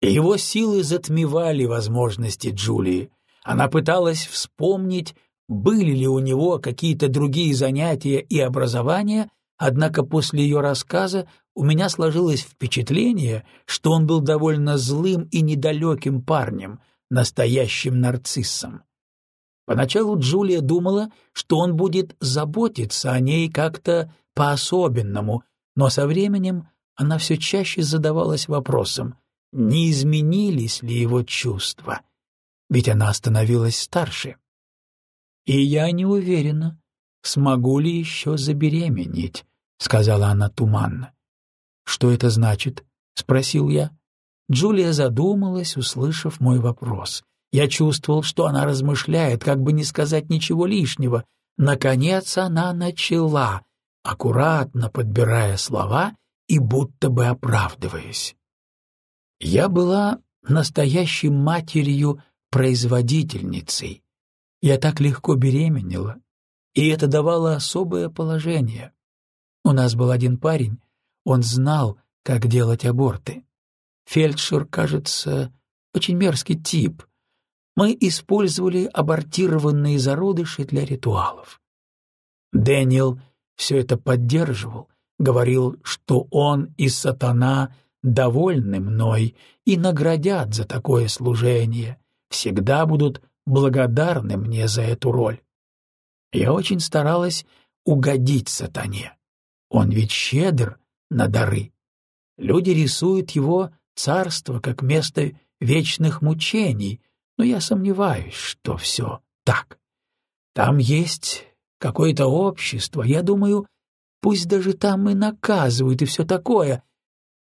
Его силы затмевали возможности Джулии. Она пыталась вспомнить, были ли у него какие-то другие занятия и образования, Однако после ее рассказа у меня сложилось впечатление, что он был довольно злым и недалеким парнем, настоящим нарциссом. Поначалу Джулия думала, что он будет заботиться о ней как-то по-особенному, но со временем она все чаще задавалась вопросом, не изменились ли его чувства, ведь она становилась старше. И я не уверена, смогу ли еще забеременеть, — сказала она туманно. «Что это значит?» — спросил я. Джулия задумалась, услышав мой вопрос. Я чувствовал, что она размышляет, как бы не сказать ничего лишнего. Наконец она начала, аккуратно подбирая слова и будто бы оправдываясь. Я была настоящей матерью-производительницей. Я так легко беременела, и это давало особое положение. У нас был один парень, он знал, как делать аборты. Фельдшер, кажется, очень мерзкий тип. Мы использовали абортированные зародыши для ритуалов. Дэниел все это поддерживал, говорил, что он и сатана довольны мной и наградят за такое служение, всегда будут благодарны мне за эту роль. Я очень старалась угодить сатане. Он ведь щедр на дары. Люди рисуют его царство как место вечных мучений, но я сомневаюсь, что все так. Там есть какое-то общество, я думаю, пусть даже там и наказывают и все такое,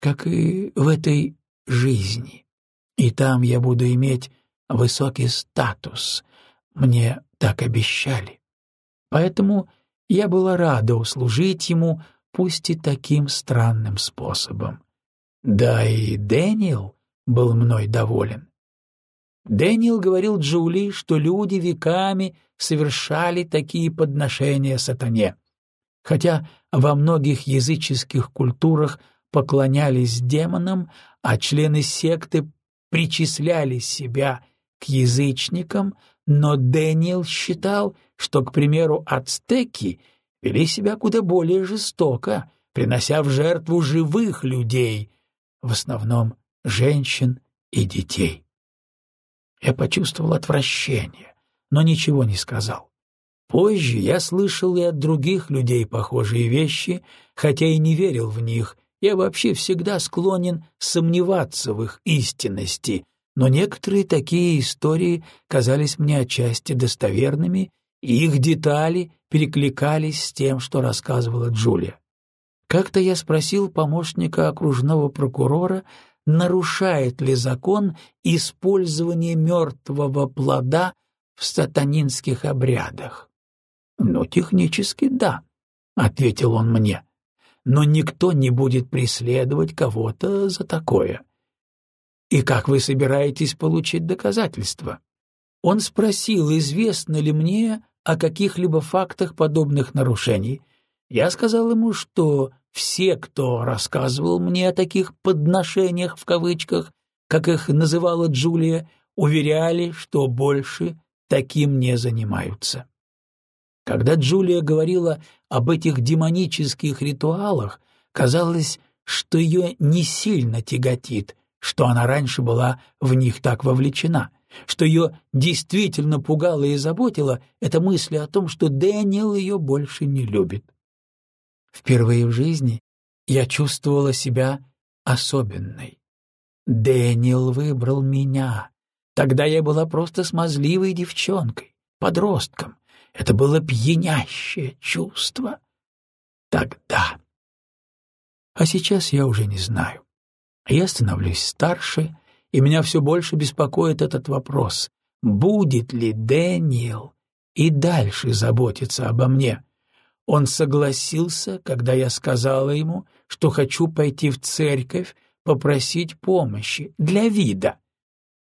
как и в этой жизни. И там я буду иметь высокий статус. Мне так обещали. Поэтому я была рада услужить ему, пусть и таким странным способом. Да и Дэниел был мной доволен. Дэниел говорил Джули, что люди веками совершали такие подношения сатане. Хотя во многих языческих культурах поклонялись демонам, а члены секты причисляли себя к язычникам, но Дэниел считал, что, к примеру, ацтеки вели себя куда более жестоко, принося в жертву живых людей, в основном женщин и детей. Я почувствовал отвращение, но ничего не сказал. Позже я слышал и от других людей похожие вещи, хотя и не верил в них, я вообще всегда склонен сомневаться в их истинности, но некоторые такие истории казались мне отчасти достоверными, и их детали перекликались с тем, что рассказывала Джулия. Как-то я спросил помощника окружного прокурора, нарушает ли закон использование мертвого плода в сатанинских обрядах. «Ну, технически да», — ответил он мне но никто не будет преследовать кого-то за такое. И как вы собираетесь получить доказательства? Он спросил, известно ли мне о каких-либо фактах подобных нарушений. Я сказал ему, что все, кто рассказывал мне о таких «подношениях» в кавычках, как их называла Джулия, уверяли, что больше таким не занимаются. Когда Джулия говорила об этих демонических ритуалах, казалось, что ее не сильно тяготит, что она раньше была в них так вовлечена, что ее действительно пугало и заботило эта мысль о том, что Дэниел ее больше не любит. Впервые в жизни я чувствовала себя особенной. Дэниел выбрал меня. Тогда я была просто смазливой девчонкой, подростком, это было пьянящее чувство. Тогда. А сейчас я уже не знаю. Я становлюсь старше, и меня все больше беспокоит этот вопрос. Будет ли Дэниел и дальше заботиться обо мне? Он согласился, когда я сказала ему, что хочу пойти в церковь попросить помощи для вида,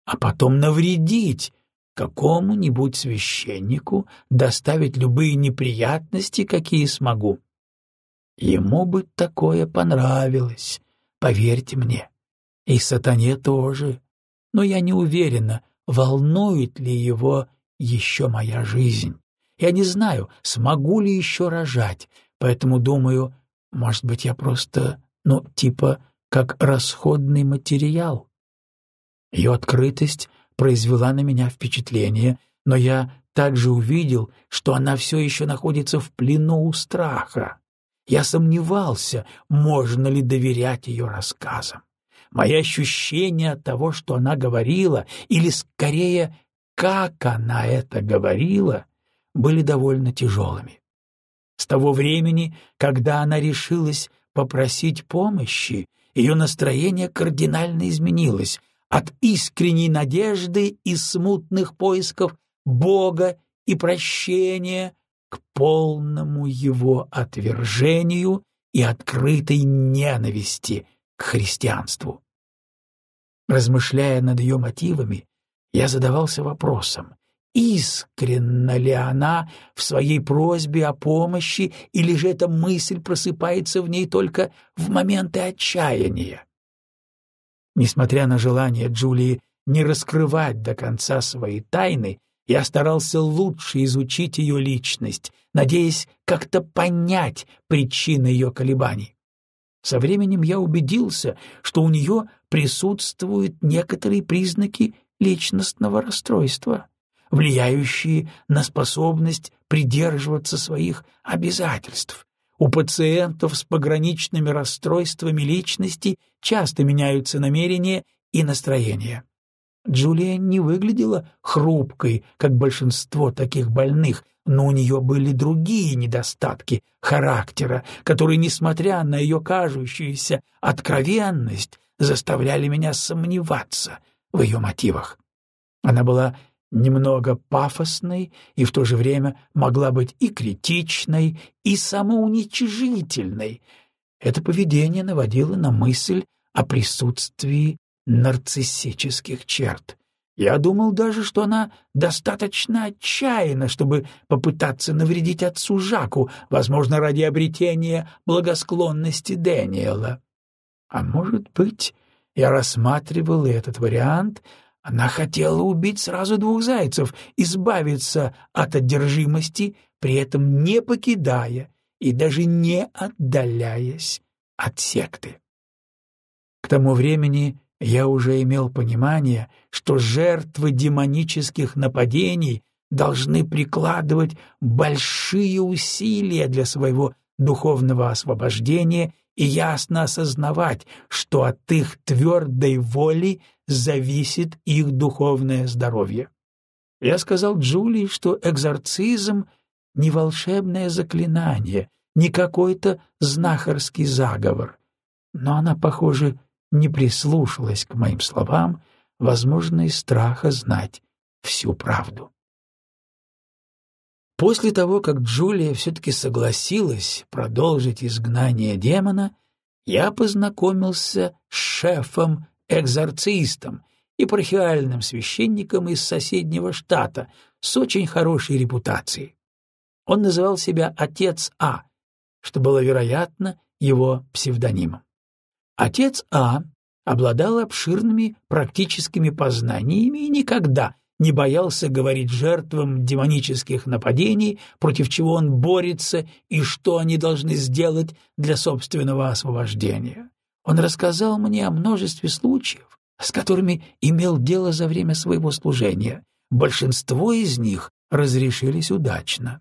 а потом навредить, какому-нибудь священнику доставить любые неприятности, какие смогу. Ему бы такое понравилось, поверьте мне. И сатане тоже. Но я не уверена, волнует ли его еще моя жизнь. Я не знаю, смогу ли еще рожать, поэтому думаю, может быть, я просто, ну, типа, как расходный материал. Ее открытость произвела на меня впечатление, но я также увидел, что она все еще находится в плену у страха. Я сомневался, можно ли доверять ее рассказам. Мои ощущения от того, что она говорила, или скорее, как она это говорила, были довольно тяжелыми. С того времени, когда она решилась попросить помощи, ее настроение кардинально изменилось, от искренней надежды и смутных поисков Бога и прощения к полному его отвержению и открытой ненависти к христианству. Размышляя над ее мотивами, я задавался вопросом, искренна ли она в своей просьбе о помощи, или же эта мысль просыпается в ней только в моменты отчаяния. Несмотря на желание Джулии не раскрывать до конца свои тайны, я старался лучше изучить ее личность, надеясь как-то понять причины ее колебаний. Со временем я убедился, что у нее присутствуют некоторые признаки личностного расстройства. Влияющие на способность придерживаться своих обязательств. У пациентов с пограничными расстройствами личности часто меняются намерения и настроения. Джулия не выглядела хрупкой, как большинство таких больных, но у нее были другие недостатки характера, которые, несмотря на ее кажущуюся откровенность, заставляли меня сомневаться в ее мотивах. Она была немного пафосной и в то же время могла быть и критичной, и самоуничижительной. Это поведение наводило на мысль о присутствии нарциссических черт. Я думал даже, что она достаточно отчаянна, чтобы попытаться навредить отцу Жаку, возможно, ради обретения благосклонности Дэниела. А может быть, я рассматривал этот вариант, она хотела убить сразу двух зайцев, избавиться от одержимости, при этом не покидая и даже не отдаляясь от секты. К тому времени я уже имел понимание, что жертвы демонических нападений должны прикладывать большие усилия для своего духовного освобождения и ясно осознавать, что от их твердой воли зависит их духовное здоровье. Я сказал Джулии, что экзорцизм — не волшебное заклинание, не какой-то знахарский заговор. Но она, похоже, не прислушалась к моим словам, возможно, из страха знать всю правду. После того, как Джулия все-таки согласилась продолжить изгнание демона, я познакомился с шефом-экзорцистом, епархиальным священником из соседнего штата с очень хорошей репутацией. Он называл себя «Отец А», что было, вероятно, его псевдонимом. Отец А обладал обширными практическими познаниями и никогда не боялся говорить жертвам демонических нападений, против чего он борется и что они должны сделать для собственного освобождения. Он рассказал мне о множестве случаев, с которыми имел дело за время своего служения. Большинство из них разрешились удачно.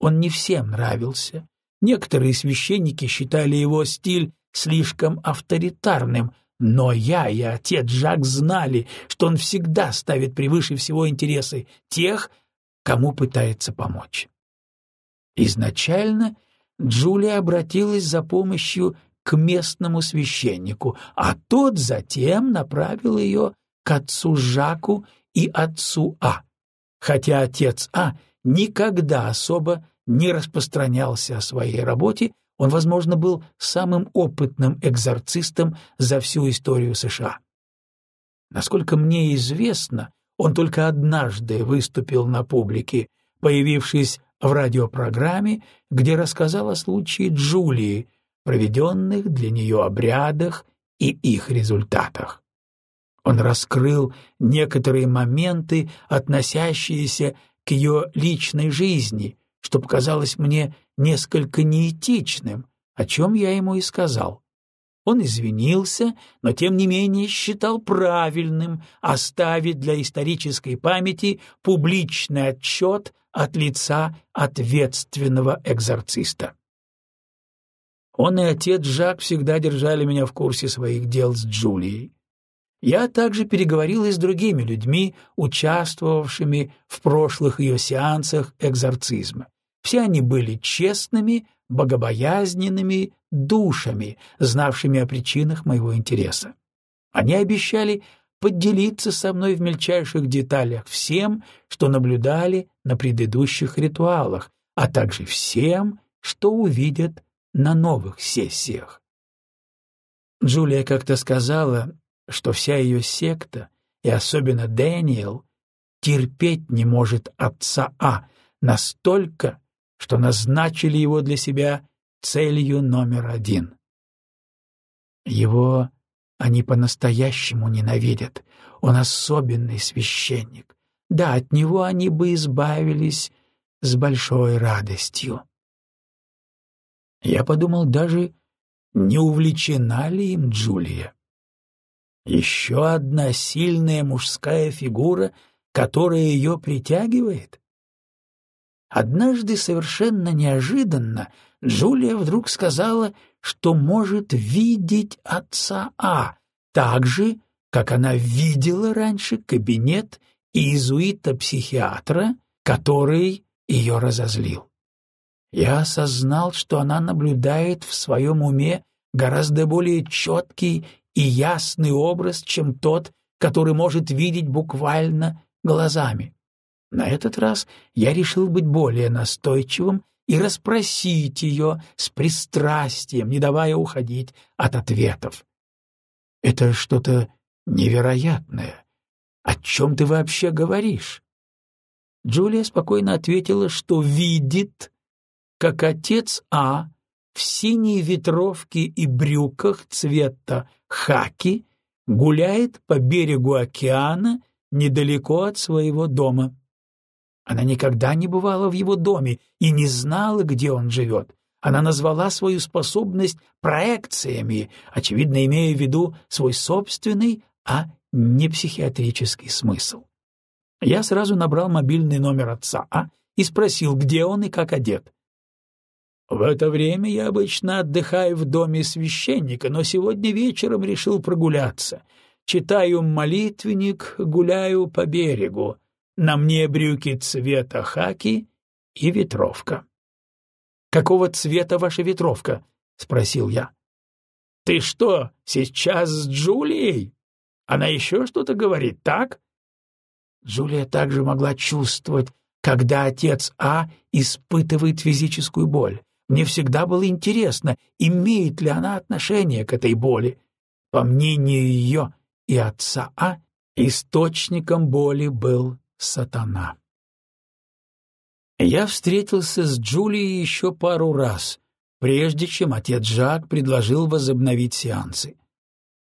Он не всем нравился. Некоторые священники считали его стиль слишком авторитарным, но я и отец Жак знали, что он всегда ставит превыше всего интересы тех, кому пытается помочь. Изначально Джулия обратилась за помощью к местному священнику, а тот затем направил ее к отцу Жаку и отцу А, хотя отец А никогда особо не распространялся о своей работе, он, возможно, был самым опытным экзорцистом за всю историю США. Насколько мне известно, он только однажды выступил на публике, появившись в радиопрограмме, где рассказал о случае Джулии, проведенных для нее обрядах и их результатах. Он раскрыл некоторые моменты, относящиеся к ее личной жизни, что показалось мне несколько неэтичным, о чем я ему и сказал. Он извинился, но тем не менее считал правильным оставить для исторической памяти публичный отчет от лица ответственного экзорциста. Он и отец Жак всегда держали меня в курсе своих дел с Джулией. Я также переговорил и с другими людьми, участвовавшими в прошлых ее сеансах экзорцизма. Все они были честными, богобоязненными душами, знавшими о причинах моего интереса. Они обещали поделиться со мной в мельчайших деталях всем, что наблюдали на предыдущих ритуалах, а также всем, что увидят на новых сессиях. Джулия как-то сказала, что вся ее секта, и особенно Дэниел, терпеть не может отца А настолько, что назначили его для себя целью номер один. Его они по-настоящему ненавидят. Он особенный священник. Да, от него они бы избавились с большой радостью. Я подумал даже, не увлечена ли им Джулия. Еще одна сильная мужская фигура, которое ее притягивает? Однажды совершенно неожиданно Джулия вдруг сказала, что может видеть отца А, так же, как она видела раньше кабинет иезуита-психиатра, который ее разозлил. Я осознал, что она наблюдает в своем уме гораздо более четкий и ясный образ, чем тот, который может видеть буквально глазами. На этот раз я решил быть более настойчивым и расспросить ее с пристрастием, не давая уходить от ответов. «Это что-то невероятное. О чем ты вообще говоришь?» Джулия спокойно ответила, что видит, как отец А в синей ветровке и брюках цвета хаки гуляет по берегу океана недалеко от своего дома. Она никогда не бывала в его доме и не знала, где он живет. Она назвала свою способность проекциями, очевидно, имея в виду свой собственный, а не психиатрический смысл. Я сразу набрал мобильный номер отца А и спросил, где он и как одет. В это время я обычно отдыхаю в доме священника, но сегодня вечером решил прогуляться. Читаю молитвенник, гуляю по берегу. На мне брюки цвета хаки и ветровка. «Какого цвета ваша ветровка?» — спросил я. «Ты что, сейчас с Джулией? Она еще что-то говорит, так?» Джулия также могла чувствовать, когда отец А испытывает физическую боль. Мне всегда было интересно, имеет ли она отношение к этой боли. По мнению ее и отца А, источником боли был сатана. Я встретился с Джулией еще пару раз, прежде чем отец Жак предложил возобновить сеансы.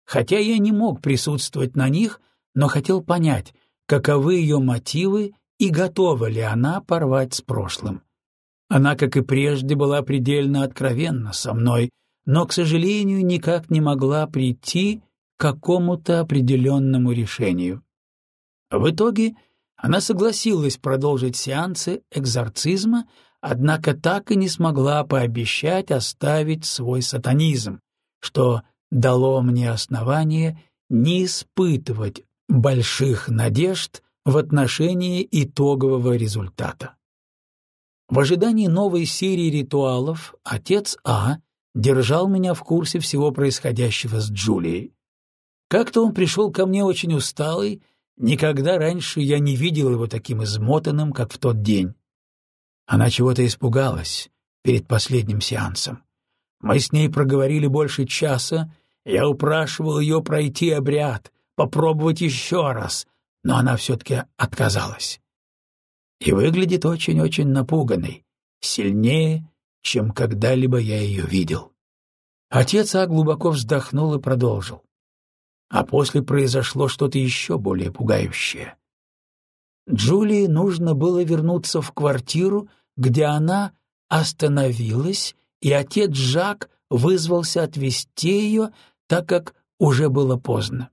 Хотя я не мог присутствовать на них, но хотел понять, каковы ее мотивы и готова ли она порвать с прошлым. Она, как и прежде, была предельно откровенна со мной, но, к сожалению, никак не могла прийти к какому-то определенному решению. В итоге она согласилась продолжить сеансы экзорцизма, однако так и не смогла пообещать оставить свой сатанизм, что дало мне основание не испытывать больших надежд в отношении итогового результата. В ожидании новой серии ритуалов отец А держал меня в курсе всего происходящего с Джулией. Как-то он пришел ко мне очень усталый, никогда раньше я не видел его таким измотанным, как в тот день. Она чего-то испугалась перед последним сеансом. Мы с ней проговорили больше часа, я упрашивал ее пройти обряд, попробовать еще раз, но она все-таки отказалась и выглядит очень-очень напуганной, сильнее, чем когда-либо я ее видел. Отец А глубоко вздохнул и продолжил. А после произошло что-то еще более пугающее. Джулии нужно было вернуться в квартиру, где она остановилась, и отец Жак вызвался отвезти ее, так как уже было поздно.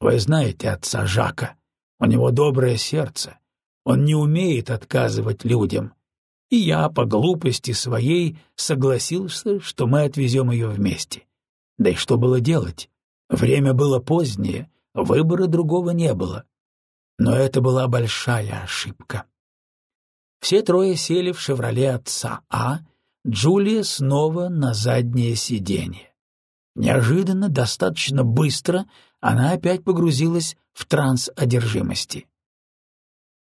Вы знаете отца Жака, у него доброе сердце, он не умеет отказывать людям. И я, по глупости своей, согласился, что мы отвезем ее вместе. Да и что было делать? Время было позднее, выбора другого не было. Но это была большая ошибка. Все трое сели в «Шевроле» отца А, Джулия снова на заднее сиденье. Неожиданно, достаточно быстро, она опять погрузилась в транс одержимости.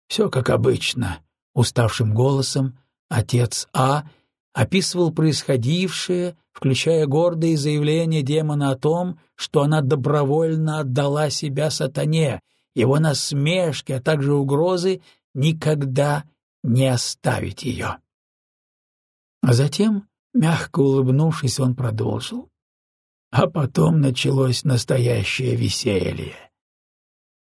Все как обычно, уставшим голосом отец А описывал происходившее, включая гордые заявления демона о том, что она добровольно отдала себя сатане, его насмешки, а также угрозы никогда не оставить ее. А затем, мягко улыбнувшись, он продолжил. А потом началось настоящее веселье.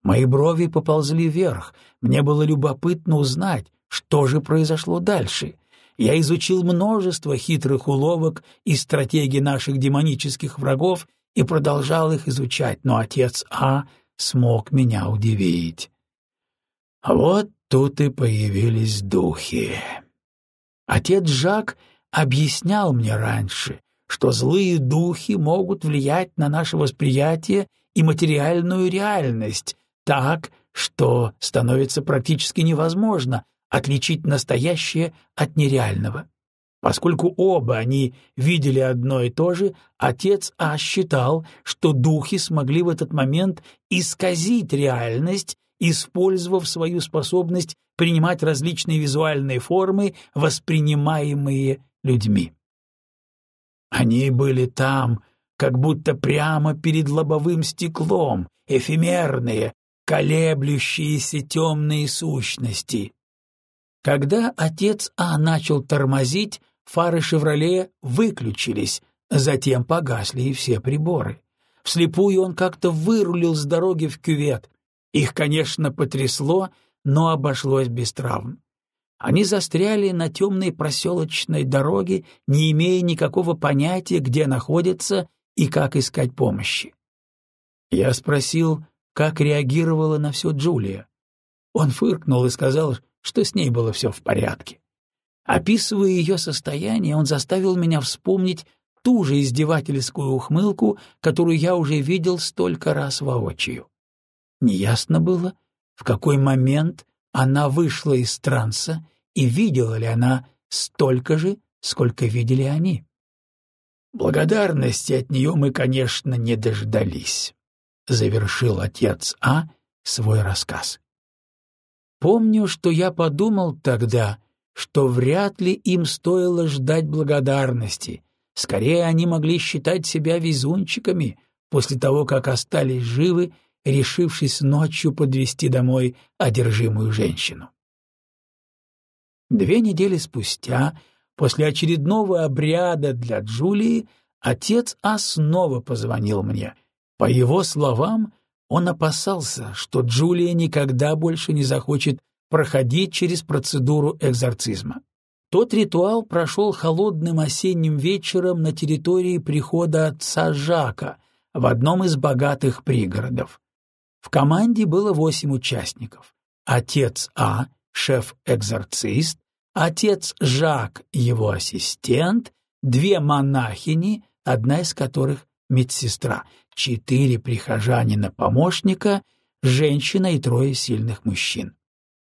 Мои брови поползли вверх. Мне было любопытно узнать, что же произошло дальше. Я изучил множество хитрых уловок и стратегий наших демонических врагов и продолжал их изучать, но отец А смог меня удивить. Вот тут и появились духи. Отец Жак объяснял мне раньше, что злые духи могут влиять на наше восприятие и материальную реальность так, что становится практически невозможно отличить настоящее от нереального. Поскольку оба они видели одно и то же, отец А считал, что духи смогли в этот момент исказить реальность, использовав свою способность принимать различные визуальные формы, воспринимаемые людьми. Они были там, как будто прямо перед лобовым стеклом, эфемерные, колеблющиеся темные сущности. Когда отец А начал тормозить, фары «Шевроле» выключились, затем погасли и все приборы. Вслепую он как-то вырулил с дороги в кювет. Их, конечно, потрясло, но обошлось без травм. Они застряли на темной проселочной дороге, не имея никакого понятия, где находятся и как искать помощи. Я спросил, как реагировала на все Джулия. Он фыркнул и сказал, что с ней было все в порядке. Описывая ее состояние, он заставил меня вспомнить ту же издевательскую ухмылку, которую я уже видел столько раз воочию. Неясно было, в какой момент она вышла из транса и видела ли она столько же, сколько видели они. Благодарности от нее мы, конечно, не дождались, — завершил отец А свой рассказ. Помню, что я подумал тогда, что вряд ли им стоило ждать благодарности, скорее они могли считать себя везунчиками после того, как остались живы решившись ночью подвести домой одержимую женщину. Две недели спустя, после очередного обряда для Джулии, отец А снова позвонил мне. По его словам, он опасался, что Джулия никогда больше не захочет проходить через процедуру экзорцизма. Тот ритуал прошел холодным осенним вечером на территории прихода отца Жака в одном из богатых пригородов. В команде было восемь участников. Отец А, шеф-экзорцист, отец Жак, его ассистент, две монахини, одна из которых медсестра, четыре прихожанина-помощника, женщина и трое сильных мужчин.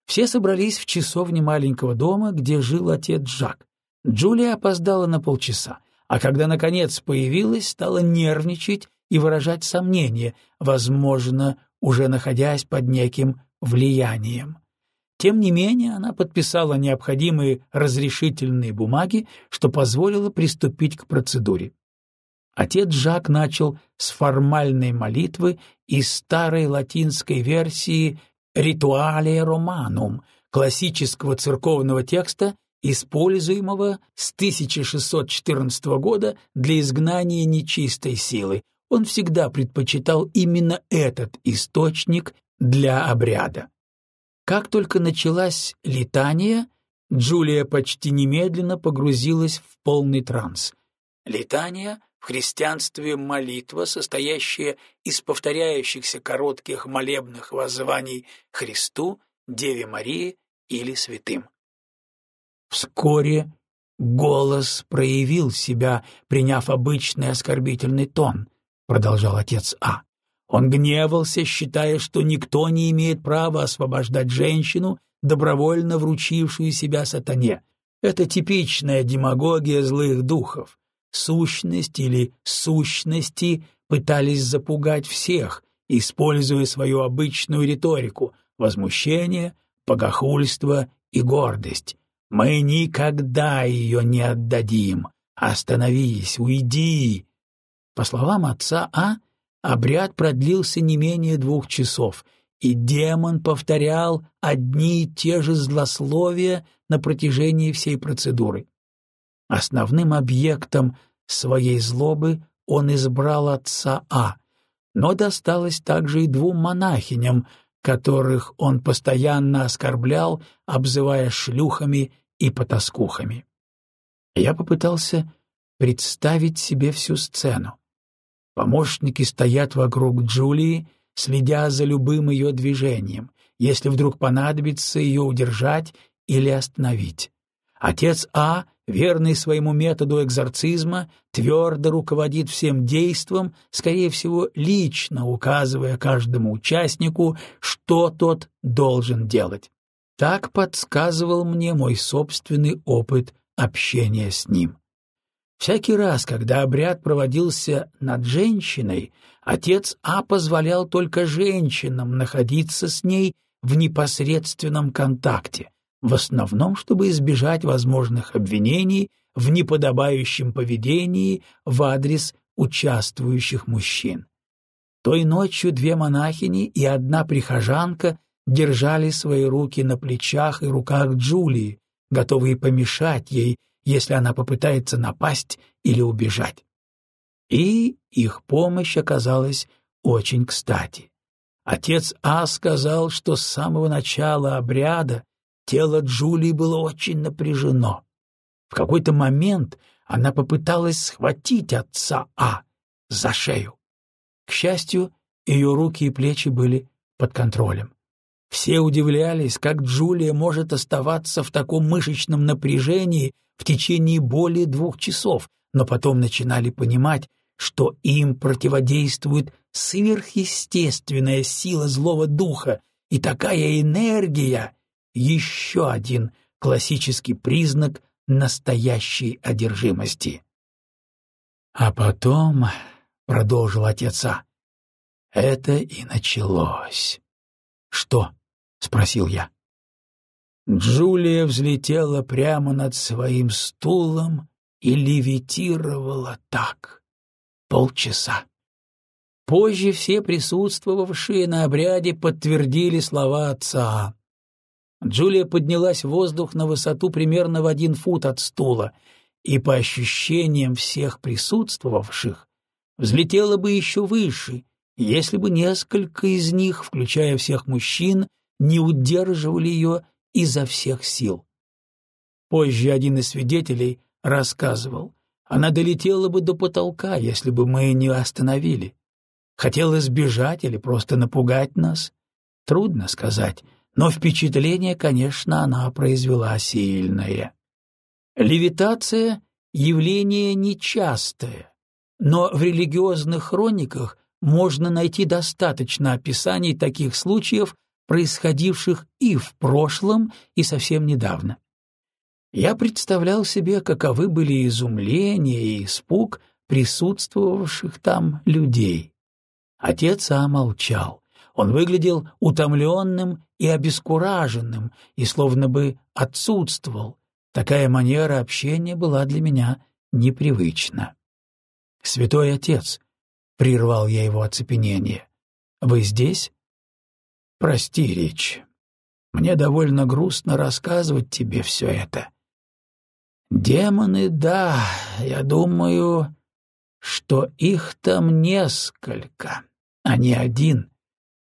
Все собрались в часовне маленького дома, где жил отец Жак. Джулия опоздала на полчаса, а когда, наконец, появилась, стала нервничать и выражать сомнения, возможно, уже находясь под неким влиянием. Тем не менее, она подписала необходимые разрешительные бумаги, что позволило приступить к процедуре. Отец Жак начал с формальной молитвы из старой латинской версии «Rituale Romanum», классического церковного текста, используемого с 1614 года для изгнания нечистой силы, он всегда предпочитал именно этот источник для обряда. Как только началась летание, Джулия почти немедленно погрузилась в полный транс. Летание в христианстве молитва, состоящая из повторяющихся коротких молебных воззваний Христу, Деве Марии или святым. Вскоре голос проявил себя, приняв обычный оскорбительный тон — продолжал отец А. Он гневался, считая, что никто не имеет права освобождать женщину, добровольно вручившую себя сатане. Это типичная демагогия злых духов. Сущность или сущности пытались запугать всех, используя свою обычную риторику — возмущение, богохульство и гордость. «Мы никогда ее не отдадим! Остановись, уйди!» По словам отца А, обряд продлился не менее двух часов, и демон повторял одни и те же злословия на протяжении всей процедуры. Основным объектом своей злобы он избрал отца А, но досталось также и двум монахиням, которых он постоянно оскорблял, обзывая шлюхами и потаскухами. Я попытался представить себе всю сцену. Помощники стоят вокруг Джулии, следя за любым ее движением. если вдруг понадобится ее удержать или остановить. Отец А, верный своему методу экзорцизма, твердо руководит всем действом, скорее всего, лично указывая каждому участнику, что тот должен делать. Так подсказывал мне мой собственный опыт общения с ним. Всякий раз, когда обряд проводился над женщиной, отец А позволял только женщинам находиться с ней в непосредственном контакте, в основном, чтобы избежать возможных обвинений в неподобающем поведении в адрес участвующих мужчин. Той ночью две монахини и одна прихожанка держали свои руки на плечах и руках Джулии, готовые помешать ей, если она попытается напасть или убежать. И их помощь оказалась очень кстати. Отец А сказал, что с самого начала обряда тело Джулии было очень напряжено. В какой-то момент она попыталась схватить отца А за шею. К счастью, ее руки и плечи были под контролем. Все удивлялись, как Джулия может оставаться в таком мышечном напряжении в течение более двух часов, но потом начинали понимать, что им противодействует сверхъестественная сила злого духа, и такая энергия — еще один классический признак настоящей одержимости. А потом, — продолжил отеца, — это и началось. — Что? — спросил я. Джулия взлетела прямо над своим стулом и левитировала так. Полчаса. Позже все присутствовавшие на обряде подтвердили слова отца. Джулия поднялась в воздух на высоту примерно в один фут от стула, и, по ощущениям всех присутствовавших, взлетела бы еще выше, если бы несколько из них, включая всех мужчин, не удерживали ее изо всех сил. Позже один из свидетелей рассказывал, она долетела бы до потолка, если бы мы не остановили. Хотела сбежать или просто напугать нас? Трудно сказать, но впечатление, конечно, она произвела сильное. Левитация — явление нечастое, но в религиозных хрониках можно найти достаточно описаний таких случаев, происходивших и в прошлом, и совсем недавно. Я представлял себе, каковы были изумление и испуг присутствовавших там людей. Отец А молчал. Он выглядел утомленным и обескураженным, и словно бы отсутствовал. Такая манера общения была для меня непривычна. «Святой Отец», — прервал я его оцепенение, — «вы здесь?» Прости, Рич. Мне довольно грустно рассказывать тебе все это. Демоны, да, я думаю, что их там несколько, а не один.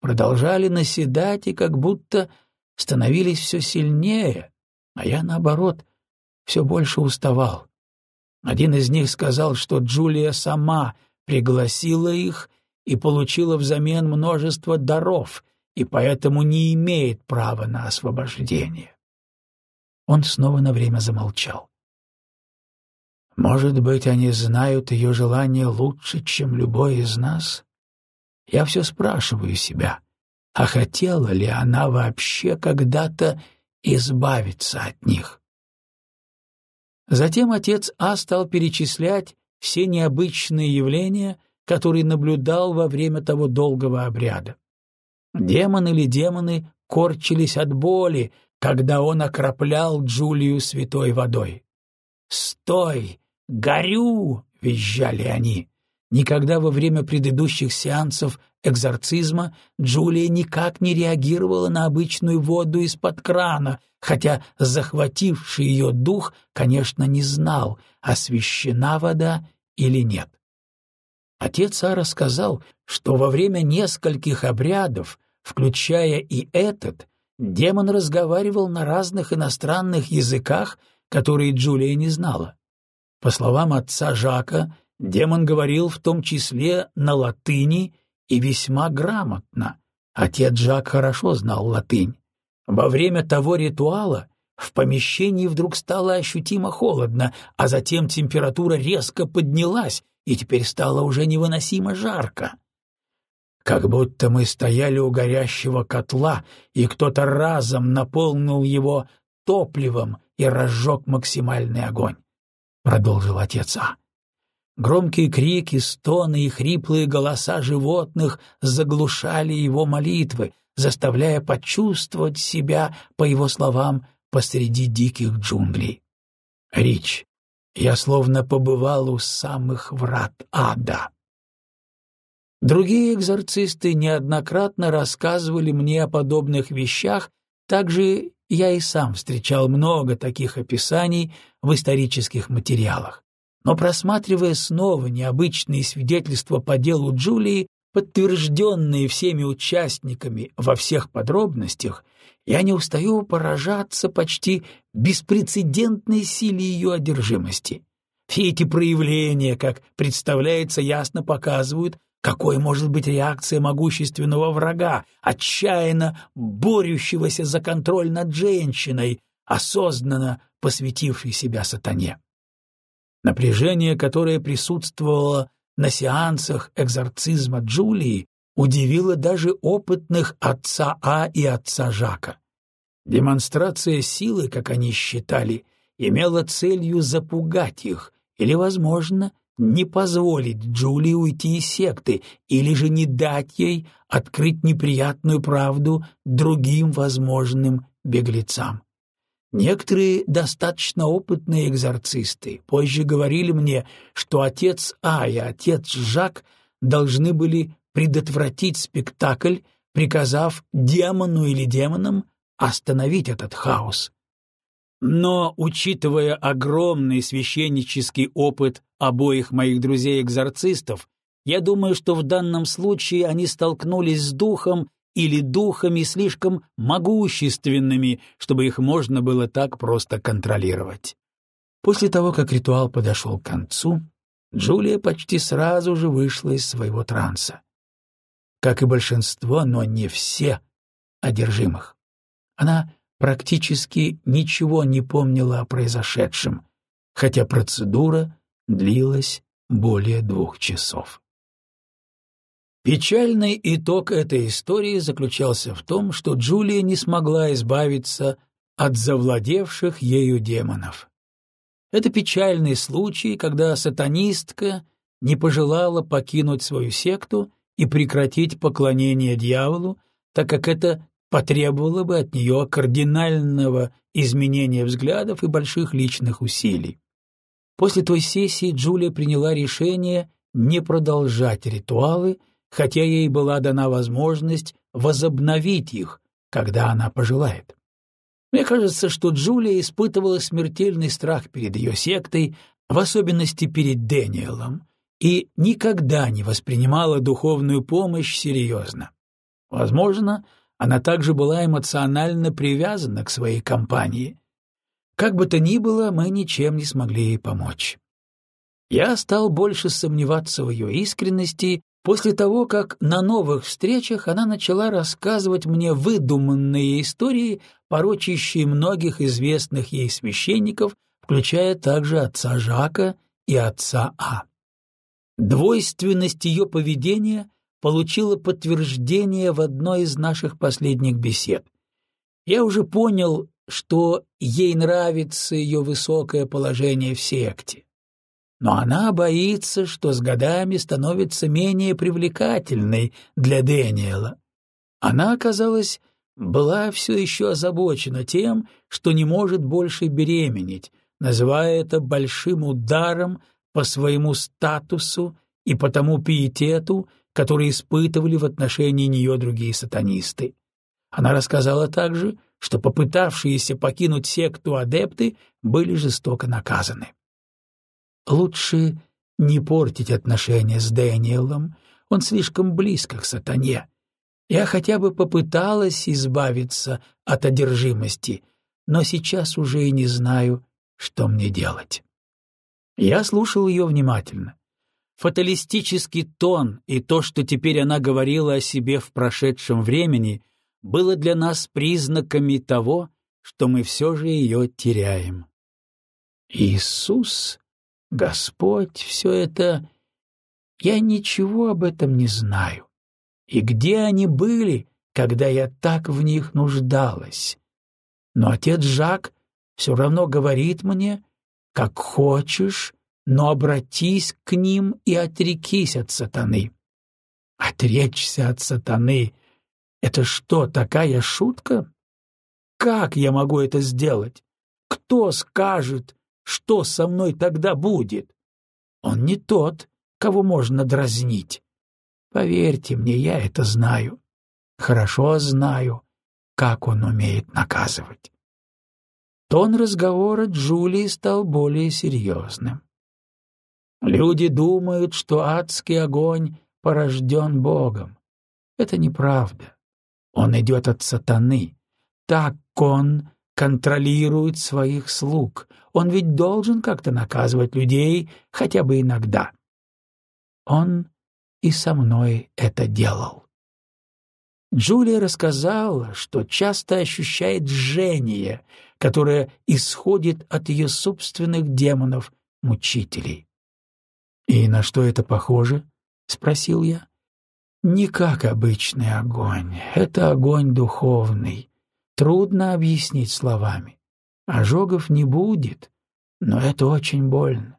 Продолжали наседать и как будто становились все сильнее, а я, наоборот, все больше уставал. Один из них сказал, что Джулия сама пригласила их и получила взамен множество даров, и поэтому не имеет права на освобождение. Он снова на время замолчал. Может быть, они знают ее желание лучше, чем любой из нас? Я все спрашиваю себя, а хотела ли она вообще когда-то избавиться от них? Затем отец А стал перечислять все необычные явления, которые наблюдал во время того долгого обряда. Демон или демоны корчились от боли, когда он окроплял Джулию святой водой. «Стой! Горю!» — визжали они. Никогда во время предыдущих сеансов экзорцизма Джулия никак не реагировала на обычную воду из-под крана, хотя захвативший ее дух, конечно, не знал, освящена вода или нет. Отец Ара сказал, что во время нескольких обрядов, включая и этот, демон разговаривал на разных иностранных языках, которые Джулия не знала. По словам отца Жака, демон говорил в том числе на латыни и весьма грамотно, Отец Жак хорошо знал латынь. Во время того ритуала в помещении вдруг стало ощутимо холодно, а затем температура резко поднялась, и теперь стало уже невыносимо жарко. Как будто мы стояли у горящего котла, и кто-то разом наполнил его топливом и разжег максимальный огонь, — продолжил отец А. Громкие крики, стоны и хриплые голоса животных заглушали его молитвы, заставляя почувствовать себя, по его словам, посреди диких джунглей. Рич, я словно побывал у самых врат ада. Другие экзорцисты неоднократно рассказывали мне о подобных вещах, также я и сам встречал много таких описаний в исторических материалах. Но просматривая снова необычные свидетельства по делу Джулии, подтвержденные всеми участниками во всех подробностях, я не устаю поражаться почти беспрецедентной силе ее одержимости. Все эти проявления, как представляется, ясно показывают, какой может быть реакция могущественного врага, отчаянно борющегося за контроль над женщиной, осознанно посвятившей себя сатане. Напряжение, которое присутствовало на сеансах экзорцизма Джулии, удивило даже опытных отца А и отца Жака. Демонстрация силы, как они считали, имела целью запугать их или, возможно, не позволить Джулии уйти из секты или же не дать ей открыть неприятную правду другим возможным беглецам. Некоторые достаточно опытные экзорцисты позже говорили мне, что отец А и отец Жак должны были предотвратить спектакль, приказав демону или демонам остановить этот хаос. Но, учитывая огромный священнический опыт обоих моих друзей-экзорцистов, я думаю, что в данном случае они столкнулись с духом или духами слишком могущественными, чтобы их можно было так просто контролировать. После того, как ритуал подошел к концу, Джулия почти сразу же вышла из своего транса. Как и большинство, но не все одержимых. Она практически ничего не помнила о произошедшем, хотя процедура длилась более двух часов. Печальный итог этой истории заключался в том, что Джулия не смогла избавиться от завладевших ею демонов. Это печальный случай, когда сатанистка не пожелала покинуть свою секту и прекратить поклонение дьяволу, так как это потребовало бы от нее кардинального изменения взглядов и больших личных усилий. После той сессии Джулия приняла решение не продолжать ритуалы, хотя ей была дана возможность возобновить их, когда она пожелает. Мне кажется, что Джулия испытывала смертельный страх перед ее сектой, в особенности перед Дэниелом, и никогда не воспринимала духовную помощь серьезно. Возможно, она также была эмоционально привязана к своей компании. Как бы то ни было, мы ничем не смогли ей помочь. Я стал больше сомневаться в ее искренности После того, как на новых встречах она начала рассказывать мне выдуманные истории, порочащие многих известных ей священников, включая также отца Жака и отца А. Двойственность ее поведения получила подтверждение в одной из наших последних бесед. Я уже понял, что ей нравится ее высокое положение в секте но она боится, что с годами становится менее привлекательной для Дэниела. Она, оказалось, была все еще озабочена тем, что не может больше беременеть, называя это большим ударом по своему статусу и по тому пиетету, который испытывали в отношении нее другие сатанисты. Она рассказала также, что попытавшиеся покинуть секту адепты были жестоко наказаны. Лучше не портить отношения с Дэниелом, он слишком близко к сатане. Я хотя бы попыталась избавиться от одержимости, но сейчас уже и не знаю, что мне делать. Я слушал ее внимательно. фаталистический тон и то, что теперь она говорила о себе в прошедшем времени, было для нас признаками того, что мы все же ее теряем. Иисус, Господь, все это... Я ничего об этом не знаю. И где они были, когда я так в них нуждалась? Но отец Жак все равно говорит мне, как хочешь, но обратись к ним и отрекись от сатаны. Отречься от сатаны — это что, такая шутка? Как я могу это сделать? Кто скажет, что со мной тогда будет? Он не тот, кого можно дразнить. Поверьте мне, я это знаю. Хорошо знаю, как он умеет наказывать. Тон разговора Джулии стал более серьезным. Люди думают, что адский огонь порожден Богом. Это неправда. Он идет от сатаны. Так он контролирует своих слуг. Он ведь должен как-то наказывать людей хотя бы иногда. Он и со мной это делал. Джулия рассказала, что часто ощущает жжение, которое исходит от ее собственных демонов-мучителей. «И на что это похоже?» — спросил я. «Не как обычный огонь. Это огонь духовный. Трудно объяснить словами. Ожогов не будет, но это очень больно.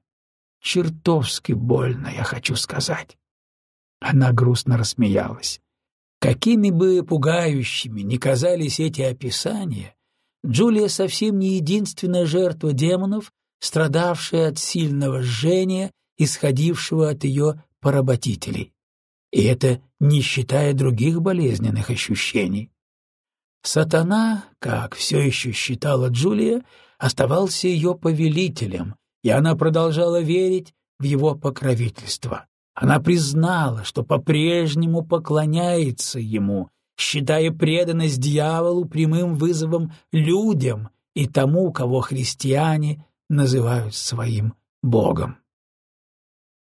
Чертовски больно, я хочу сказать». Она грустно рассмеялась. Какими бы пугающими ни казались эти описания, Джулия совсем не единственная жертва демонов, страдавшая от сильного жжения исходившего от ее поработителей. И это не считая других болезненных ощущений. Сатана, как все еще считала Джулия, оставался ее повелителем, и она продолжала верить в его покровительство. Она признала, что по-прежнему поклоняется ему, считая преданность дьяволу прямым вызовом людям и тому, кого христиане называют своим Богом.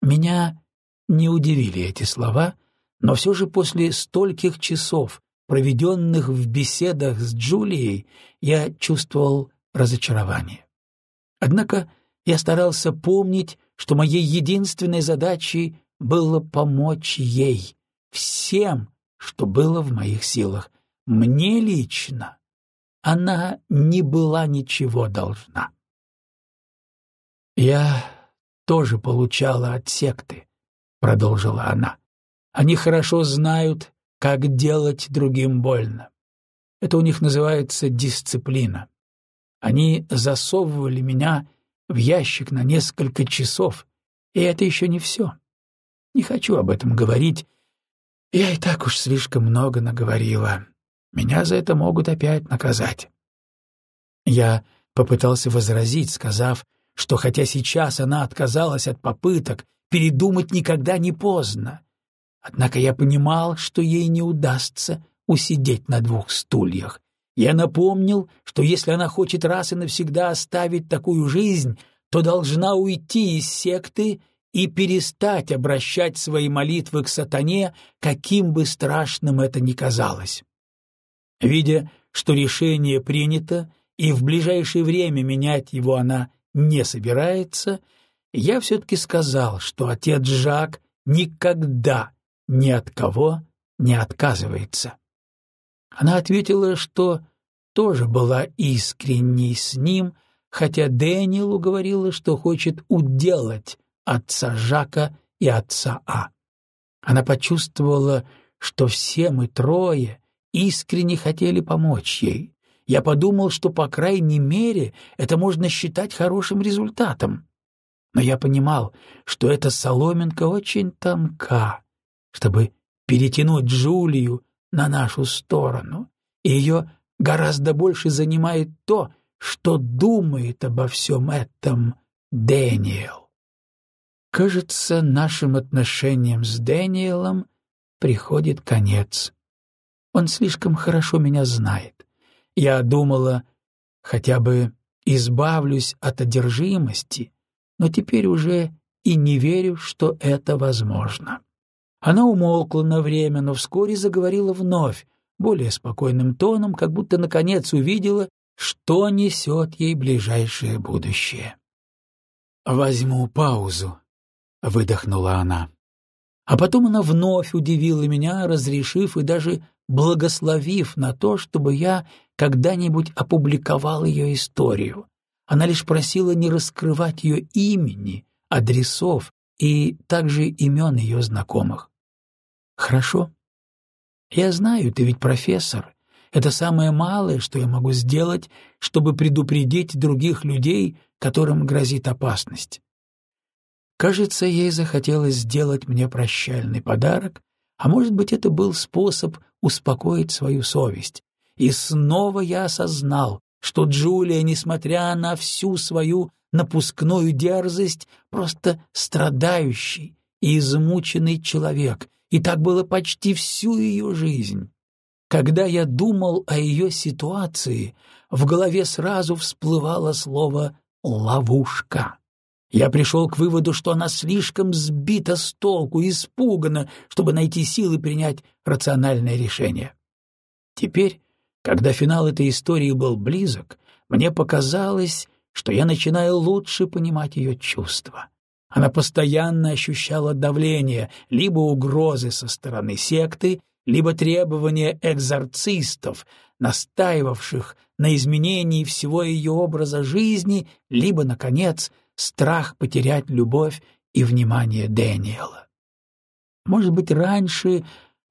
Меня не удивили эти слова, но все же после стольких часов, проведенных в беседах с Джулией, я чувствовал разочарование. Однако я старался помнить, что моей единственной задачей было помочь ей, всем, что было в моих силах. Мне лично она не была ничего должна. Я тоже получала от секты, — продолжила она. Они хорошо знают, как делать другим больно. Это у них называется дисциплина. Они засовывали меня в ящик на несколько часов, и это еще не все. Не хочу об этом говорить. Я и так уж слишком много наговорила. Меня за это могут опять наказать. Я попытался возразить, сказав, что хотя сейчас она отказалась от попыток, передумать никогда не поздно. Однако я понимал, что ей не удастся усидеть на двух стульях. Я напомнил, что если она хочет раз и навсегда оставить такую жизнь, то должна уйти из секты и перестать обращать свои молитвы к сатане, каким бы страшным это ни казалось. Видя, что решение принято, и в ближайшее время менять его она не собирается, я все-таки сказал, что отец Жак никогда ни от кого не отказывается. Она ответила, что тоже была искренней с ним, хотя Дэниелу говорила, что хочет уделать отца Жака и отца А. Она почувствовала, что все мы трое искренне хотели помочь ей, я подумал, что, по крайней мере, это можно считать хорошим результатом. Но я понимал, что эта соломинка очень тонка, чтобы перетянуть Джулию на нашу сторону, и ее гораздо больше занимает то, что думает обо всем этом Дэниел. Кажется, нашим отношениям с Дэниелом приходит конец. Он слишком хорошо меня знает. Я думала, хотя бы избавлюсь от одержимости, но теперь уже и не верю, что это возможно». Она умолкла на время, но вскоре заговорила вновь, более спокойным тоном, как будто наконец увидела, что несет ей ближайшее будущее. «Возьму паузу», — выдохнула она. А потом она вновь удивила меня, разрешив и даже благословив на то, чтобы я когда-нибудь опубликовал ее историю. Она лишь просила не раскрывать ее имени, адресов и также имен ее знакомых. «Хорошо. Я знаю, ты ведь профессор. Это самое малое, что я могу сделать, чтобы предупредить других людей, которым грозит опасность. Кажется, ей захотелось сделать мне прощальный подарок, а может быть, это был способ успокоить свою совесть. И снова я осознал, что Джулия, несмотря на всю свою напускную дерзость, просто страдающий и измученный человек, и так было почти всю ее жизнь. Когда я думал о ее ситуации, в голове сразу всплывало слово «ловушка». Я пришел к выводу, что она слишком сбита с толку, испугана, чтобы найти силы принять рациональное решение. Теперь, когда финал этой истории был близок, мне показалось, что я начинаю лучше понимать ее чувства. Она постоянно ощущала давление, либо угрозы со стороны секты, либо требования экзорцистов, настаивавших на изменении всего ее образа жизни, либо, наконец, страх потерять любовь и внимание Дэниела. Может быть, раньше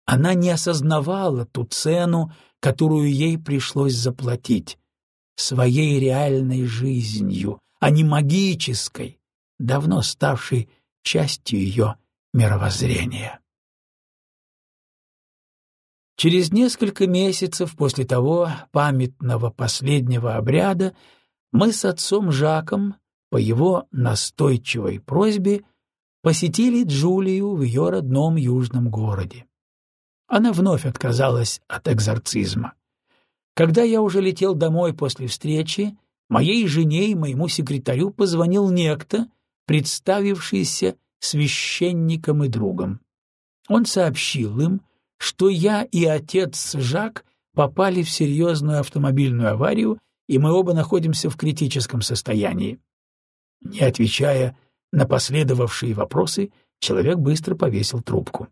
она не осознавала ту цену, которую ей пришлось заплатить, своей реальной жизнью, а не магической, давно ставшей частью ее мировоззрения. Через несколько месяцев после того памятного последнего обряда мы с отцом Жаком по его настойчивой просьбе посетили Джулию в ее родном южном городе. Она вновь отказалась от экзорцизма. Когда я уже летел домой после встречи, моей жене и моему секретарю позвонил некто, представившийся священником и другом. Он сообщил им, что я и отец Жак попали в серьезную автомобильную аварию, и мы оба находимся в критическом состоянии. Не отвечая на последовавшие вопросы, человек быстро повесил трубку.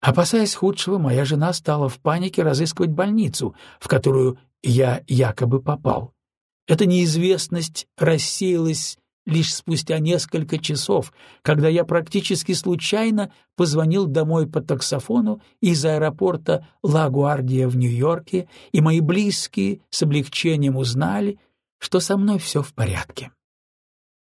Опасаясь худшего, моя жена стала в панике разыскивать больницу, в которую я якобы попал. Эта неизвестность рассеялась лишь спустя несколько часов, когда я практически случайно позвонил домой по таксофону из аэропорта Ла-Гуардия в Нью-Йорке, и мои близкие с облегчением узнали, что со мной все в порядке.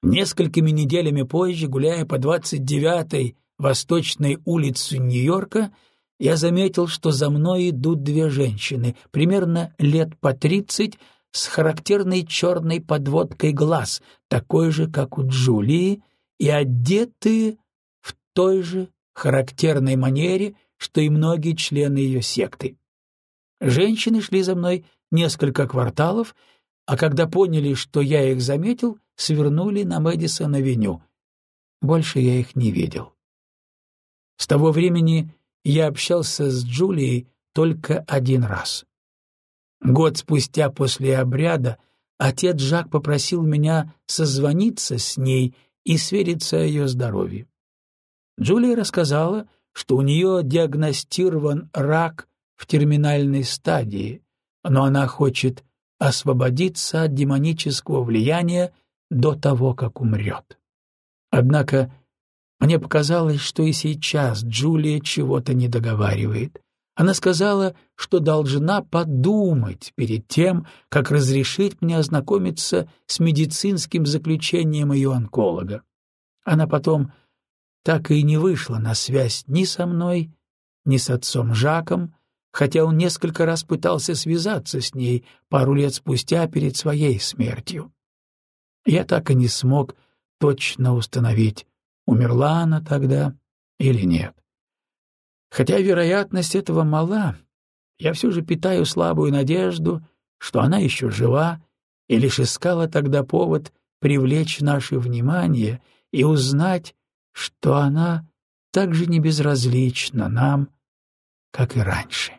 Несколькими неделями позже, гуляя по 29-й Восточной улице Нью-Йорка, я заметил, что за мной идут две женщины, примерно лет по тридцать, с характерной черной подводкой глаз, такой же, как у Джулии, и одетые в той же характерной манере, что и многие члены ее секты. Женщины шли за мной несколько кварталов, а когда поняли, что я их заметил, свернули на Мэдисон-авеню. Больше я их не видел. С того времени я общался с Джулией только один раз. Год спустя после обряда отец Жак попросил меня созвониться с ней и свериться о ее здоровье. Джулия рассказала, что у нее диагностирован рак в терминальной стадии, но она хочет освободиться от демонического влияния до того, как умрет. Однако мне показалось, что и сейчас Джулия чего-то не договаривает. Она сказала, что должна подумать перед тем, как разрешить мне ознакомиться с медицинским заключением ее онколога. Она потом так и не вышла на связь ни со мной, ни с отцом Жаком, хотя он несколько раз пытался связаться с ней пару лет спустя перед своей смертью. Я так и не смог точно установить, умерла она тогда или нет. Хотя вероятность этого мала, я все же питаю слабую надежду, что она еще жива, и лишь искала тогда повод привлечь наше внимание и узнать, что она так же не безразлична нам, как и раньше.